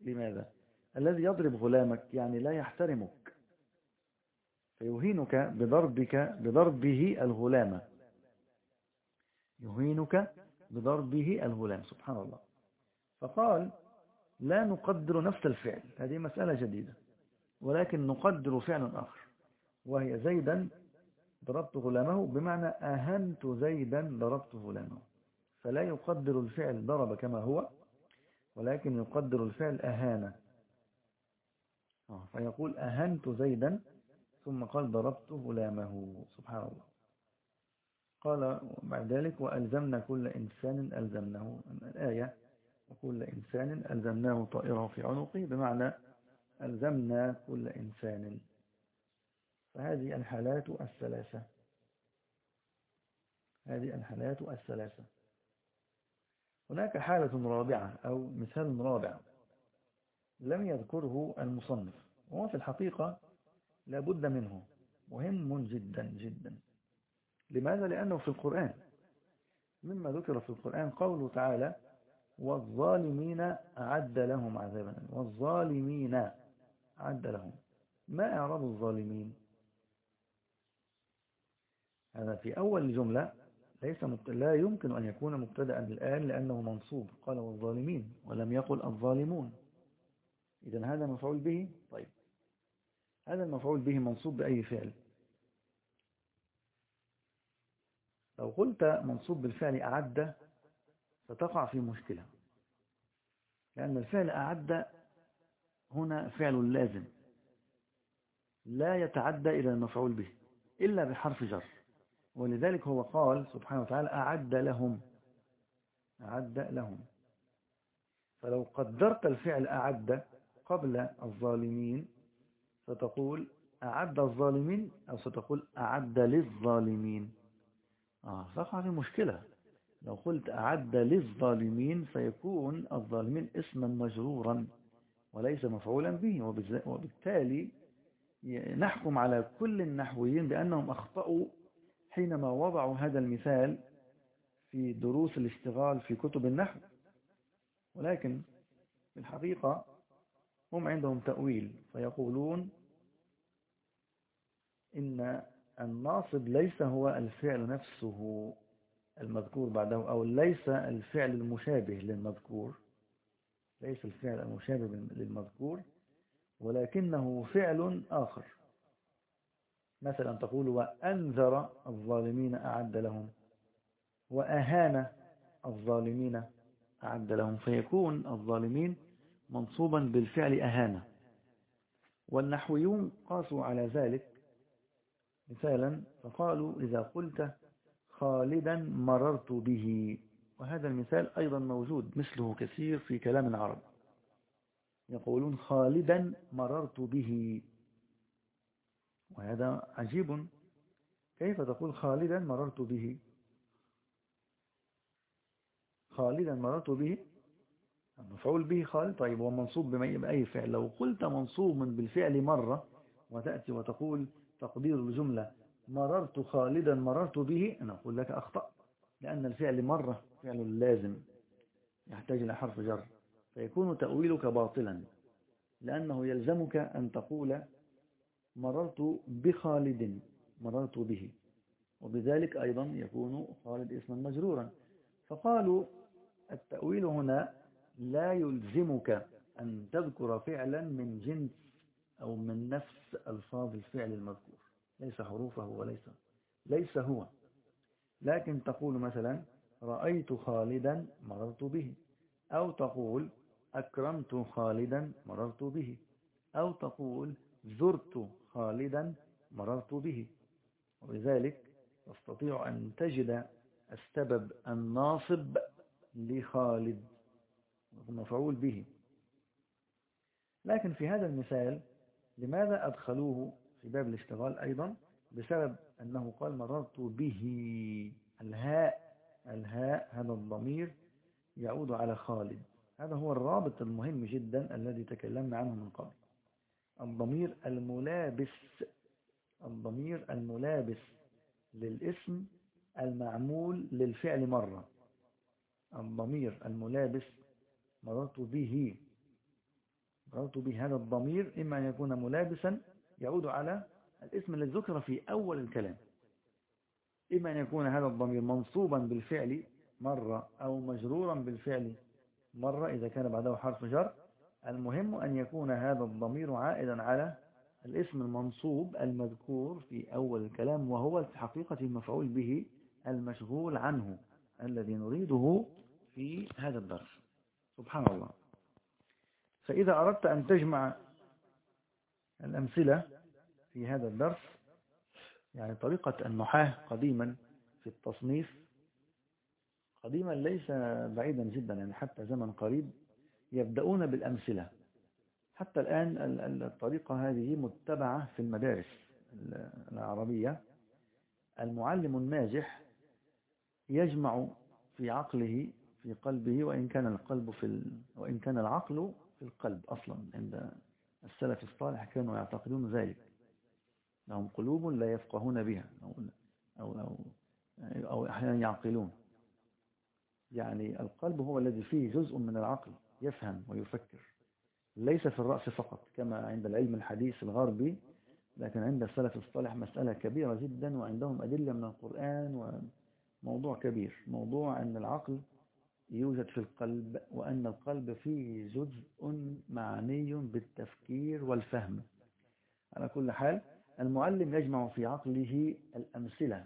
لماذا؟ الذي يضرب غلامك يعني لا يحترمك. فيهينك بضربك بضربه الغلام. يهينك بضربه الغلام سبحان الله. فقال لا نقدر نفس الفعل. هذه مسألة جديدة. ولكن نقدر فعل آخر. وهي زيدا ضربت غلامه بمعنى أهنت زيدا ضربت غلامه. فلا يقدر الفعل ضرب كما هو ولكن يقدر الفعل أهان. آه، فيقول أهنت زيدا ثم قال ضربت غلامه. سبحان الله. قال بعد ذلك وألزمنا كل إنسان ألزمناه. الآية وكل إنسان ألزمناه طائره في عنقه بمعنى ألزمنا كل إنسان. فهذه الحالات الثلاثة. هذه الحالات الثلاثة. هناك حالة رابعة أو مثال رابع لم يذكره المصنف وهو في الحقيقة لابد منه مهم جدا جدا. لماذا؟ لأنه في القرآن. مما ذكر في القرآن قوله تعالى والظالمين أعد لهم عذابا والظالمين أعد لهم ما إعراب الظالمين؟ هذا في أول الجملة ليس لا يمكن أن يكون مبتدأ الآن لأنه منصوب. قال والظالمين ولم يقل الظالمون. إذا هذا مفعول به؟ طيب. هذا المفعول به منصوب بأي فعل؟ لو قلت منصوب بالفعل أعد ستقع في مشكلة لأن الفعل أعد هنا فعل لازم. لا يتعدى إلى المفعول به إلا بحرف جر. ولذلك هو قال سبحانه وتعالى أعد لهم. أعد لهم. فلو قدرت الفعل أعد قبل الظالمين ستقول أعد الظالمين أو ستقول أعد للظالمين. آه فقع في مشكلة. لو قلت أعد للظالمين سيكون الظالمين اسما مجرورا. وليس مفعولا به وبالتالي نحكم على كل النحويين بأنهم أخطأوا حينما وضعوا هذا المثال في دروس الاشتغال في كتب النحو. ولكن في الحقيقة هم عندهم تأويل فيقولون إن الناصب ليس هو الفعل نفسه المذكور بعده أو ليس الفعل المشابه للمذكور. ليس الفعل المشابه للمذكور؟ ولكنه فعل آخر. مثلا تقول وأنذر الظالمين أعد لهم وأهان الظالمين أعد لهم فيكون الظالمين منصوبا بالفعل أهانة والنحويون قاسوا على ذلك مثالا فقالوا إذا قلت خالدا مررت به. وهذا المثال أيضا موجود مثله كثير في كلام العرب. يقولون خالدا مررت به. وهذا عجيب. كيف تقول خالدا مررت به؟ خالدا مررت به؟ مفعول به خالد. طيب هو منصوب بأي فعل. لو قلت منصوب بالفعل مرة وتأتي وتقول تقدير الجملة مررت خالدا مررت به أنا أقول لك أخطأ لأن الفعل مرة فعل لازم يحتاج إلى حرف جر. فيكون تأويلك باطلا لأنه يلزمك أن تقول مررت بخالد مررت به. وبذلك أيضا يكون خالد اسما مجرورا. فقالوا التأويل هنا لا يلزمك أن تذكر فعلا من جنس أو من نفس ألفاظ الفعل المذكور. ليس حروفه وليس ليس هو. لكن تقول مثلا رأيت خالدا مررت به أو تقول أكرمت خالدا مررت به أو تقول زرت خالدا مررت به. ولذلك تستطيع أن تجد السبب الناصب لخالد مفعول به. لكن في هذا المثال لماذا أدخلوه في باب الاشتغال أيضا؟ بسبب أنه قال مررت به الهاء الهاء هذا الضمير يعود على خالد. هذا هو الرابط المهم جدا الذي تكلمنا عنه من قبل. الضمير الملابس الضمير الملابس للاسم المعمول للفعل مرة. الضمير الملابس مررت به مررت به هذا الضمير إما أن يكون ملابسا يعود على الاسم الذي ذكر في أول الكلام. إما أن يكون هذا الضمير منصوبا بالفعل مرة أو مجرورا بالفعل مرة إذا كان بعده حرف جر. المهم أن يكون هذا الضمير عائدا على الاسم المنصوب المذكور في أول الكلام وهو في حقيقة المفعول به المشغول عنه الذي نريده في هذا الدرس. سبحان الله. فإذا أردت أن تجمع الأمثلة في هذا الدرس يعني طريقة النحاة قديما في التصنيف قديما ليس بعيدا جدا يعني حتى زمن قريب يبدأون بالأمثلة. حتى الآن الطريقة هذه متبعة في المدارس العربية. المعلم الناجح يجمع في عقله في قلبه وإن كان القلب في ال... وإن كان العقل في القلب أصلا عند السلف الصالح كانوا يعتقدون ذلك. لهم قلوب لا يفقهون بها أو, أو, أو, أو أحيانا يعقلون. يعني القلب هو الذي فيه جزء من العقل يفهم ويفكر ليس في الرأس فقط كما عند العلم الحديث الغربي لكن عند السلف الصالح مسألة كبيرة جدا وعندهم أدلة من القرآن وموضوع كبير. موضوع أن العقل يوجد في القلب وأن القلب فيه جزء معني بالتفكير والفهم. على كل حال المعلم يجمع في عقله الأمثلة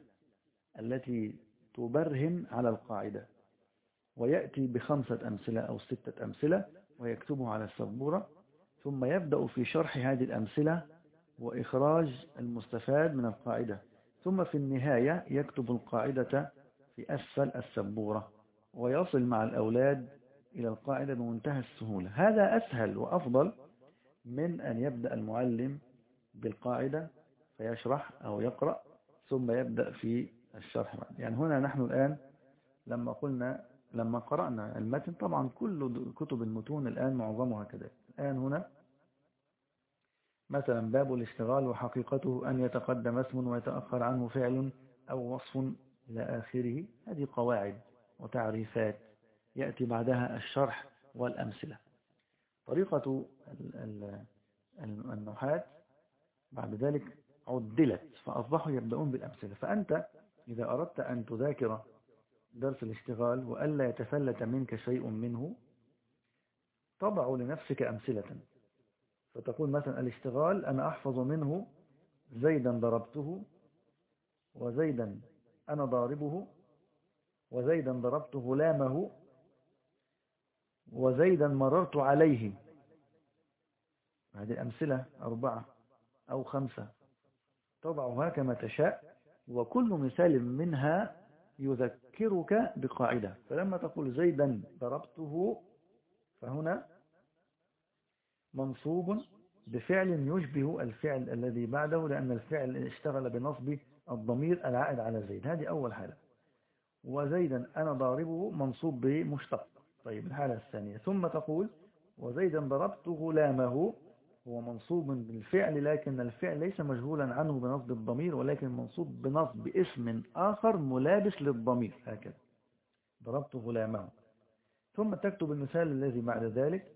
التي تبرهن على القاعدة ويأتي بخمسة أمثلة أو ستة أمثلة ويكتبها على السبورة ثم يبدأ في شرح هذه الأمثلة وإخراج المستفاد من القاعدة ثم في النهاية يكتب القاعدة في أسفل السبورة ويصل مع الأولاد إلى القاعدة بمنتهى السهولة. هذا أسهل وأفضل من أن يبدأ المعلم بالقاعدة فيشرح أو يقرأ ثم يبدأ في الشرح يعني هنا نحن الآن لما قلنا لما قرأنا المتن طبعا كل كتب المتون الآن معظمها كذلك الآن هنا مثلا باب الاشتغال وحقيقته أن يتقدم اسم ويتأخر عنه فعل أو وصف إلى آخره. هذه قواعد وتعريفات. يأتي بعدها الشرح والأمثلة. طريقة النحاة بعد ذلك عدلت فأصبحوا يبدأون بالأمثلة. فأنت إذا أردت أن تذاكر درس الاشتغال وألا يتفلت منك شيء منه تضع لنفسك أمثلة. فتقول مثلا الاشتغال أنا أحفظ منه زيدا ضربته وزيدا أنا ضاربه وزيدا ضربت غلامه وزيدا مررت عليه. هذه الأمثلة أربعة أو خمسة. تضعها كما تشاء وكل مثال منها يذكرك بقاعدة. فلما تقول زيدا ضربته فهنا منصوب بفعل يشبه الفعل الذي بعده لأن الفعل اشتغل بنصب الضمير العائد على زيد. هذه أول حالة. وزيدا أنا ضاربه منصوب بمشتق. طيب الحالة الثانية. ثم تقول وزيدا ضربت غلامه هو منصوب بالفعل لكن الفعل ليس مجهولا عنه بنصب الضمير ولكن منصوب بنصب اسم آخر ملابس للضمير هكذا. ضربت غلامه. ثم تكتب المثال الذي بعد ذلك.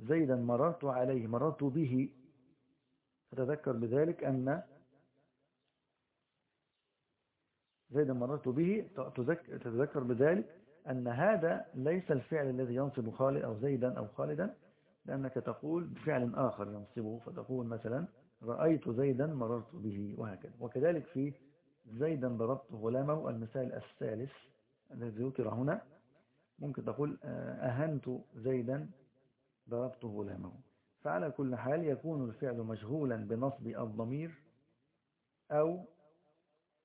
زيدا مررت عليه مررت به. فتذكر بذلك أن زيدا مررت به. تتذكر بذلك أن هذا ليس الفعل الذي ينصب خالد أو زيدا أو خالدا. لأنك تقول بفعل آخر ينصبه فتقول مثلا رأيت زيدا مررت به وهكذا. وكذلك في زيدا ضربت غلامه المثال الثالث الذي ذكر هنا ممكن تقول آه، أهنت زيدا ضربت غلامه. فعلى كل حال يكون الفعل مشغولا بنصب الضمير أو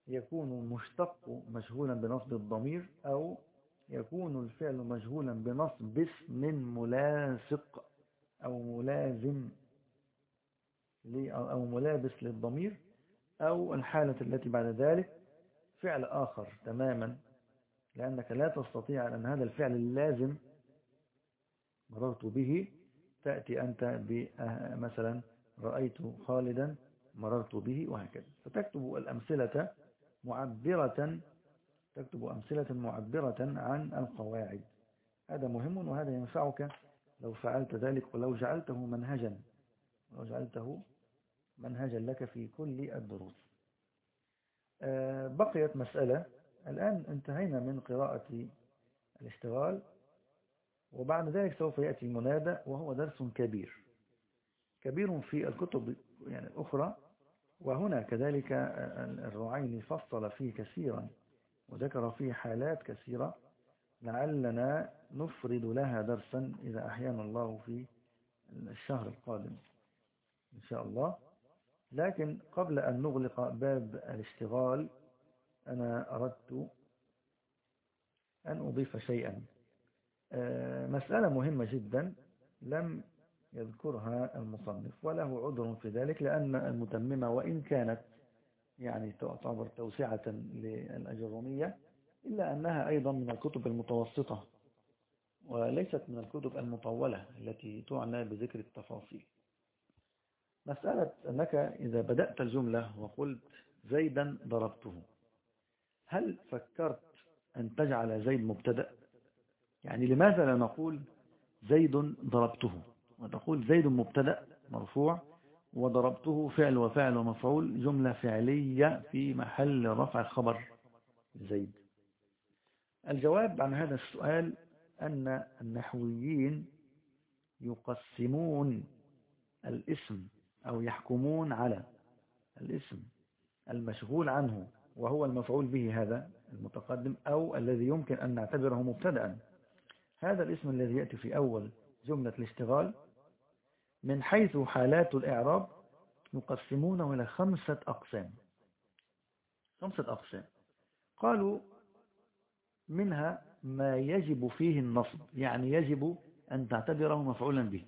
يكون مشتق مشغولا بنصب الضمير أو يكون الفعل مشغولا بنصب اسم ملاصق. أو ملازم أو ملابس للضمير أو الحالة التي بعد ذلك فعل آخر تماما لأنك لا تستطيع أن هذا الفعل اللازم مررت به تأتي أنت مثلا رأيت خالدا مررت به وهكذا. فتكتب الأمثلة معبرة تكتب أمثلة معبرة عن القواعد. هذا مهم وهذا ينفعك لو فعلت ذلك ولو جعلته منهجا لو جعلته منهجا لك في كل الدروس. آه، بقيت مسألة. الآن انتهينا من قراءة الاشتغال وبعد ذلك سوف يأتي المنادى وهو درس كبير. كبير في الكتب يعني الأخرى وهنا كذلك الرعين فصل فيه كثيرا وذكر فيه حالات كثيرة. لعلنا نفرد لها درسا إذا أحيانا الله في الشهر القادم إن شاء الله. لكن قبل أن نغلق باب الاشتغال أنا أردت أن أضيف شيئا. آه، مسألة مهمة جدا لم يذكرها المصنف وله عذر في ذلك لأن المتممة وإن كانت يعني تعتبر توسعة للأجرومية إلا أنها أيضا من الكتب المتوسطة وليست من الكتب المطولة التي تعنى بذكر التفاصيل. مسألة أنك إذا بدأت الجملة وقلت زيدا ضربته هل فكرت أن تجعل زيد مبتدأ؟ يعني لماذا لا نقول زيد ضربته؟ وتقول زيد مبتدأ مرفوع وضربته فعل وفعل ومفعول جملة فعلية في محل رفع خبر زيد الجواب عن هذا السؤال أن النحويين يقسمون الاسم أو يحكمون على الاسم المشغول عنه وهو المفعول به هذا المتقدم أو الذي يمكن أن نعتبره مبتدأ. هذا الاسم الذي يأتي في أول جملة الاشتغال. من حيث حالات الإعراب يقسمونه إلى خمسة أقسام. خمسة أقسام. قالوا منها ما يجب فيه النصب يعني يجب أن تعتبره مفعولا به.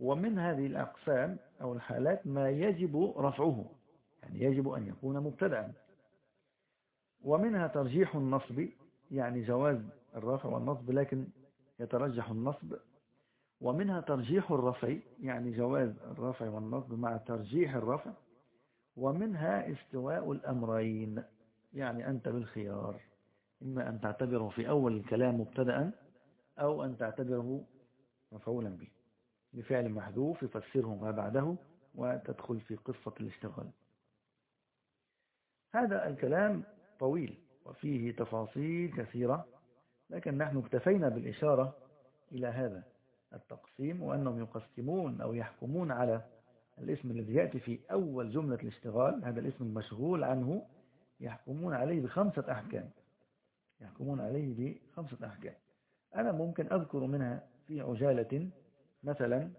ومن هذه الأقسام أو الحالات ما يجب رفعه يعني يجب أن يكون مبتدأ ومنها ترجيح النصب يعني جواز الرفع والنصب لكن يترجح النصب. ومنها ترجيح الرفع يعني جواز الرفع والنصب مع ترجيح الرفع. ومنها استواء الأمرين يعني أنت بالخيار. إما أن تعتبره في أول الكلام مبتدأ أو أن تعتبره مفعولا به. بفعل محذوف يفسره ما بعده وتدخل في قصة الاشتغال. هذا الكلام طويل وفيه تفاصيل كثيرة لكن نحن اكتفينا بالإشارة إلى هذا التقسيم وأنهم يقسمون أو يحكمون على الاسم الذي يأتي في أول جملة الاشتغال. هذا الاسم المشغول عنه يحكمون عليه بخمسة أحكام. يحكمون عليه بخمسة أحكام. أنا ممكن أذكر منها في عجالة مثلا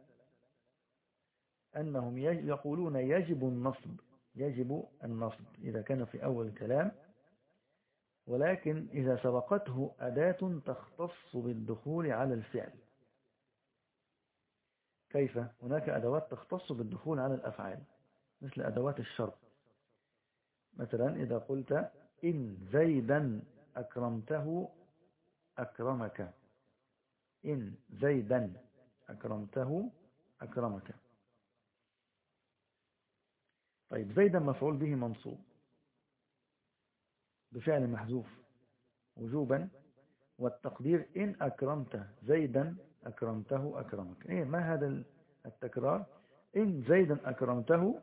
أنهم يقولون يجب النصب يجب النصب إذا كان في أول الكلام. ولكن إذا سبقته أداة تختص بالدخول على الفعل. كيف؟ هناك أدوات تختص بالدخول على الأفعال مثل أدوات الشرط. مثلا إذا قلت إن زيدا أكرمته أكرمك. إن زيدا أكرمته أكرمك. طيب زيدا مفعول به منصوب. بفعل محذوف. وجوبا. والتقدير إن أكرمت زيدا أكرمته أكرمك. إيه ما هذا التكرار؟ إن زيدا أكرمته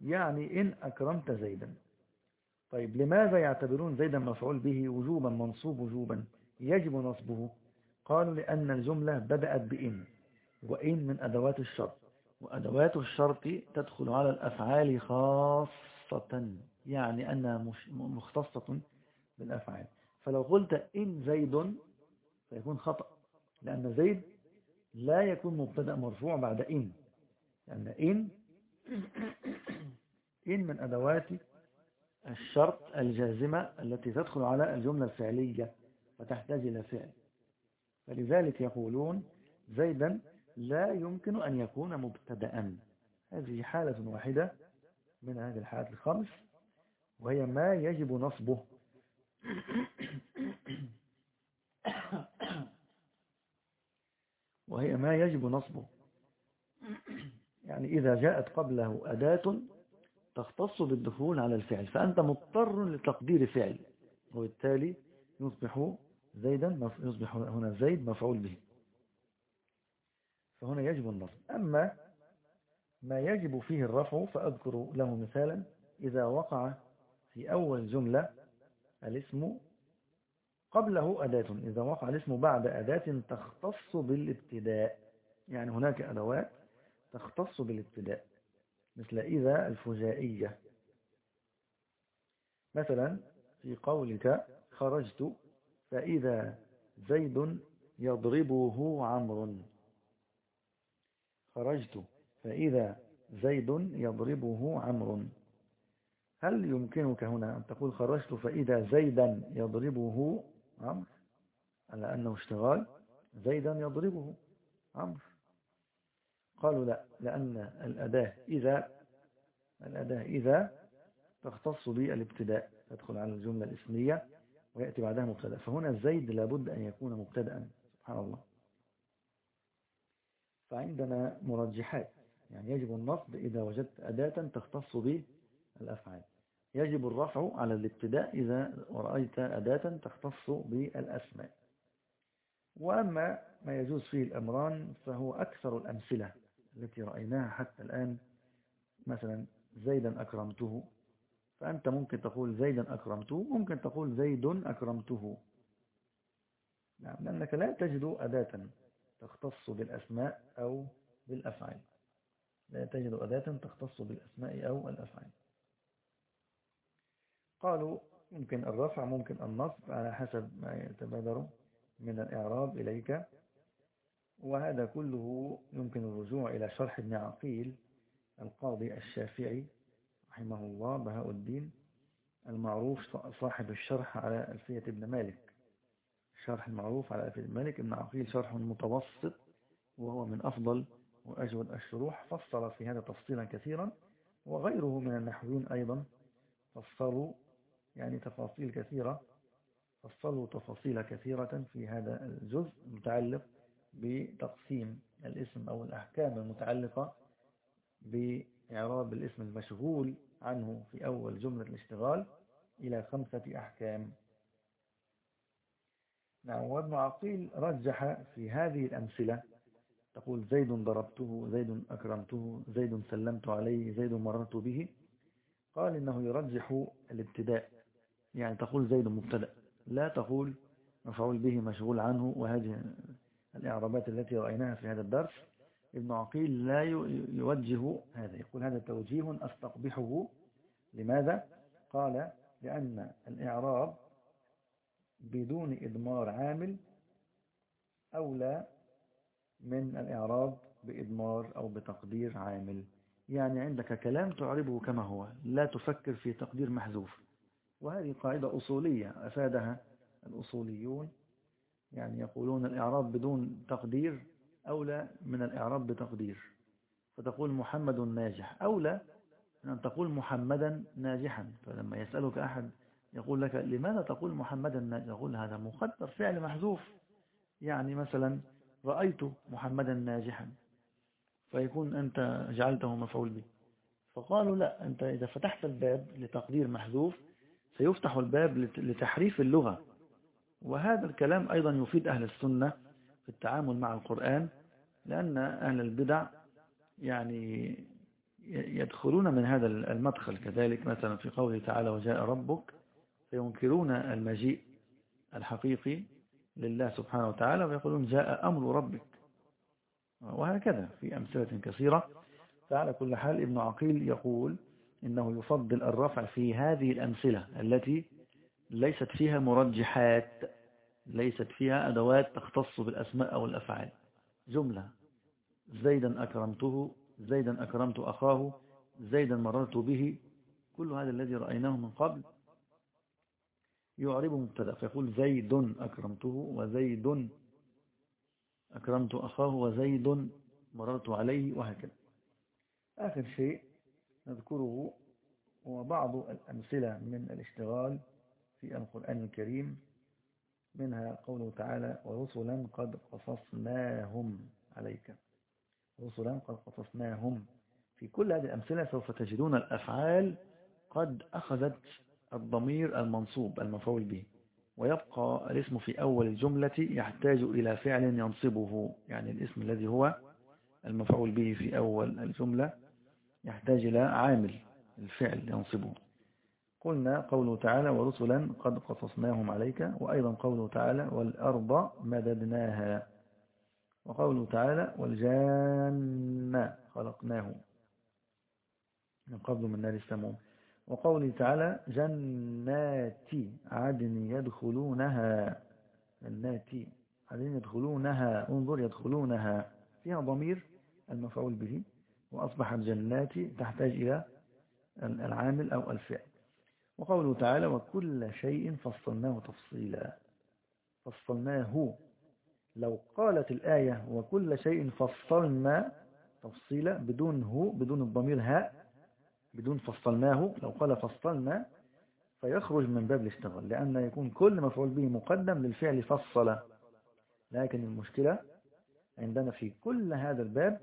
يعني إن أكرمت زيدا. طيب لماذا يعتبرون زيدا مفعول به وجوبا منصوب وجوبا؟ يجب نصبه. قالوا لأن الجملة بدأت بإن وإن من أدوات الشرط. وأدوات الشرط تدخل على الأفعال خاصة يعني أنها مختصة بالأفعال. فلو قلت إن زيد فيكون خطأ لأن زيد لا يكون مبتدأ مرفوع بعد إن. لأن إن إن من أدوات الشرط الجازمة التي تدخل على الجملة الفعلية فتحتاج إلى فعل. فلذلك يقولون زيدا لا يمكن أن يكون مبتدا هذه حالة واحدة من هذه الحالات الخمس وهي ما يجب نصبه. وهي ما يجب نصبه. يعني إذا جاءت قبله أداة تختص بالدخول على الفعل فأنت مضطر لتقدير فعل وبالتالي يصبح زيدا يصبح هنا زيد مفعول به. فهنا يجب النصب. أما ما يجب فيه الرفع فأذكر له مثالا إذا وقع في أول جملة الاسم قبله أداة إذا وقع الاسم بعد أداة تختص بالابتداء يعني هناك أدوات تختص بالابتداء. مثل إذا الفجائية. مثلا في قولك خرجت فإذا زيد يضربه عمرو. خرجت فإذا زيد يضربه عمرو. هل يمكنك هنا أن تقول خرجت فإذا زيدا يضربه عمرو؟ على أنه اشتغال زيدا يضربه عمرو. قالوا لا لأن الأداة إذا الأداة إذا تختص بالابتداء تدخل على الجملة الإسمية ويأتي بعدها مبتدأ. فهنا زيد لابد أن يكون مبتدا سبحان الله. فعندنا مرجحات يعني يجب النصب إذا وجدت أداة تختص بالأفعال. يجب الرفع على الابتداء إذا رأيت أداة تختص بالأسماء. وأما ما يجوز فيه الأمران فهو أكثر الأمثلة. التي رأيناها حتى الآن مثلا زيدا أكرمته. فأنت ممكن تقول زيدا أكرمته ممكن تقول زيد أكرمته. نعم لأنك لا تجد أداة تختص بالأسماء أو بالأفعال. لا تجد أداة تختص بالأسماء أو الأفعال. قالوا ممكن الرفع ممكن النصب على حسب ما يتبادر من الإعراب إليك. وهذا كله يمكن الرجوع إلى شرح ابن عقيل القاضي الشافعي رحمه الله بهاء الدين المعروف صاحب الشرح على ألفية ابن مالك. الشرح المعروف على ألفية ابن مالك ابن عقيل شرح متوسط وهو من أفضل وأجود الشروح فصل في هذا تفصيلا كثيرا وغيره من النحويين أيضا فصلوا يعني تفاصيل كثيرة فصلوا تفاصيل كثيرة في هذا الجزء المتعلق بتقسيم الاسم أو الأحكام المتعلقة بإعراب الاسم المشغول عنه في أول جملة الاشتغال إلى خمسة أحكام. نعم وابن عقيل رجح في هذه الأمثلة تقول زيد ضربته زيد أكرمته زيد سلمت عليه زيد مررت به. قال إنه يرجح الابتداء يعني تقول زيد مبتدأ لا تقول مفعول به مشغول عنه وهذه الإعرابات التي رأيناها في هذا الدرس. ابن عقيل لا يوجه هذا يقول هذا توجيه أستقبحه. لماذا؟ قال لأن الإعراب بدون إدمار عامل أولى من الإعراب بإدمار أو بتقدير عامل. يعني عندك كلام تعربه كما هو لا تفكر في تقدير محذوف. وهذه قاعدة أصولية أفادها الأصوليون يعني يقولون الإعراب بدون تقدير أولى من الإعراب بتقدير. فتقول محمد ناجح. أولى من أن تقول محمدا ناجحا. فلما يسألك أحد يقول لك لماذا تقول محمدا ناجحا؟ يقول هذا مقدر فعل محذوف. يعني مثلا رأيت محمدا ناجحا. فيكون أنت جعلته مفعول به. فقالوا لا أنت إذا فتحت الباب لتقدير محذوف سيفتح الباب لتحريف اللغة. وهذا الكلام أيضا يفيد أهل السنة في التعامل مع القرآن لأن أهل البدع يعني يدخلون من هذا المدخل كذلك مثلا في قوله تعالى وجاء ربك فينكرون المجيء الحقيقي لله سبحانه وتعالى ويقولون جاء أمر ربك. وهكذا في أمثلة كثيرة. فعلى كل حال ابن عقيل يقول إنه يفضل الرفع في هذه الأمثلة التي ليست فيها مرجحات ليست فيها أدوات تختص بالأسماء أو الأفعال. جملة زيدا أكرمته زيدا أكرمت أخاه زيدا مررت به. كل هذا الذي رأيناه من قبل يعرب مبتدا فيقول زيد أكرمته وزيد أكرمت أخاه وزيد مررت عليه وهكذا. آخر شيء نذكره هو بعض الأمثلة من الاشتغال في القرآن الكريم منها قوله تعالى ورسلا قد قصصناهم عليك. رسلا قد قصصناهم في كل هذه الأمثلة سوف تجدون الأفعال قد أخذت الضمير المنصوب المفعول به. ويبقى الاسم في أول الجملة يحتاج إلى فعل ينصبه يعني الاسم الذي هو المفعول به في أول الجملة يحتاج إلى عامل الفعل ينصبه. قلنا قوله تعالى ورسلا قد قصصناهم عليك وأيضا قوله تعالى والأرض مددناها وقوله تعالى والجان خلقناه من قبل من نار السموم وقوله تعالى جنات عدن يدخلونها. جنات عدن يدخلونها انظر يدخلونها. فيها ضمير المفعول به وأصبحت جنات تحتاج إلى العامل أو الفعل. وقوله تعالى وكل شيء فصلناه تفصيلا. فصلناه. لو قالت الآية وكل شيء فصلنا تفصيلا بدون هو بدون الضمير هاء بدون فصلناه لو قال فصلنا فيخرج من باب الاشتغال لأن يكون كل مفعول به مقدم للفعل فصل. لكن المشكلة عندنا في كل هذا الباب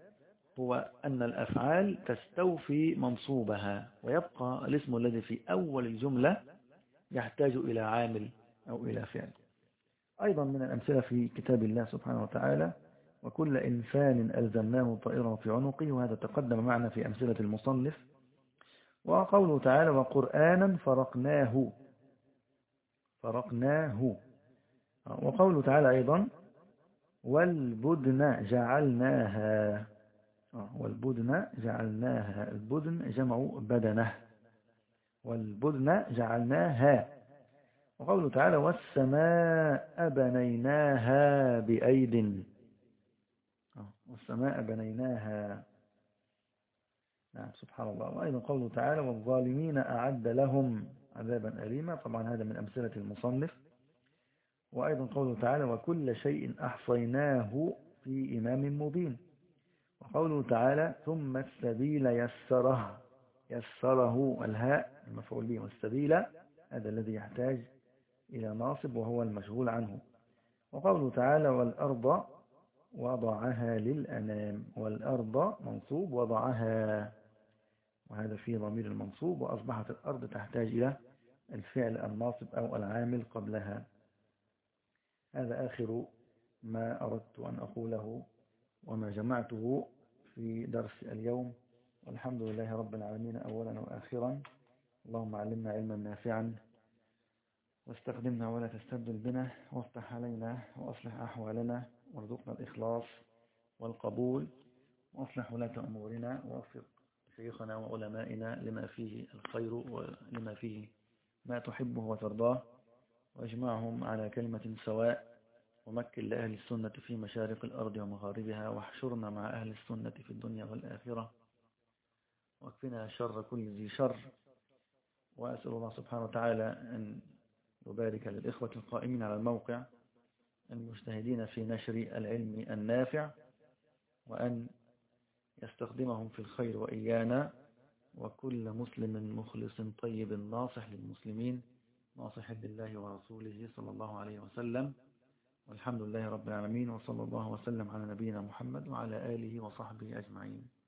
هو أن الأفعال تستوفي منصوبها ويبقى الاسم الذي في أول الجملة يحتاج إلى عامل أو إلى فعل. أيضا من الأمثلة في كتاب الله سبحانه وتعالى وكل إنسان ألزمناه طائرا في عنقه وهذا تقدم معنا في أمثلة المصنف. وقوله تعالى وقرآنا فرقناه. فرقناه. وقوله تعالى أيضا والبدن جعلناها. والبدن جعلناها البدن جمع بدنه. والبدن جعلناها. وقوله تعالى والسماء بنيناها بأيد. والسماء بنيناها. نعم سبحان الله. وأيضا قوله تعالى والظالمين أعد لهم عذابا أليما. طبعا هذا من أمثلة المصنف. وأيضا قوله تعالى وكل شيء أحصيناه في إمام مبين. وقوله تعالى ثم السبيل يسره. يسره الهاء المفعول به والسبيل هذا الذي يحتاج إلى ناصب وهو المشغول عنه. وقوله تعالى والأرض وضعها للأنام. والأرض منصوب وضعها وهذا فيه ضمير المنصوب وأصبحت الأرض تحتاج إلى الفعل الناصب أو العامل قبلها. هذا آخر ما أردت أن أقوله. وما جمعته في درس اليوم. والحمد لله رب العالمين أولا وآخرا. اللهم علمنا علما نافعا واستخدمنا ولا تستبدل بنا وافتح علينا وأصلح أحوالنا وارزقنا الإخلاص والقبول وأصلح ولاة أمورنا ووفق شيخنا وعلمائنا لما فيه الخير ولما فيه ما تحبه وترضاه وأجمعهم على كلمة سواء. ومكن لأهل السنة في مشارق الأرض ومغاربها واحشرنا مع أهل السنة في الدنيا والآخرة. واكفنا شر كل ذي شر. وأسأل الله سبحانه وتعالى أن يبارك للإخوة القائمين على الموقع المجتهدين في نشر العلم النافع وأن يستخدمهم في الخير وإيانا. وكل مسلم مخلص طيب ناصح للمسلمين ناصح لله ورسوله صلى الله عليه وسلم. والحمد لله رب العالمين وصلى الله وسلم على نبينا محمد وعلى آله وصحبه أجمعين.